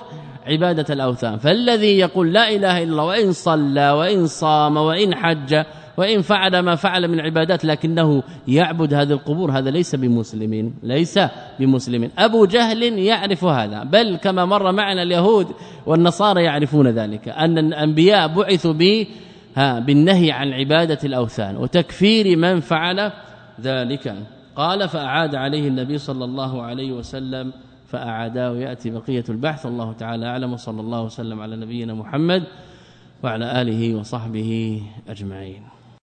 عبادة الأوثان. فالذي يقول لا إله إلا الله وإن صلى وإن صام وإن حج وإن فعل ما فعل من عبادات لكنه يعبد هذه القبور هذا ليس بمسلم ليس بمسلم أبو جهل يعرف هذا بل كما مر معنا اليهود والنصارى يعرفون ذلك أن الأنبياء بعثوا به ها بالنهي عن عبادة الأوثان وتكفير من فعل ذلك. قال فأعاد عليه النبي صلى الله عليه وسلم فأعاداه يأتي بقية البحث. الله تعالى أعلم وصلى الله وسلم على نبينا محمد وعلى آله وصحبه أجمعين.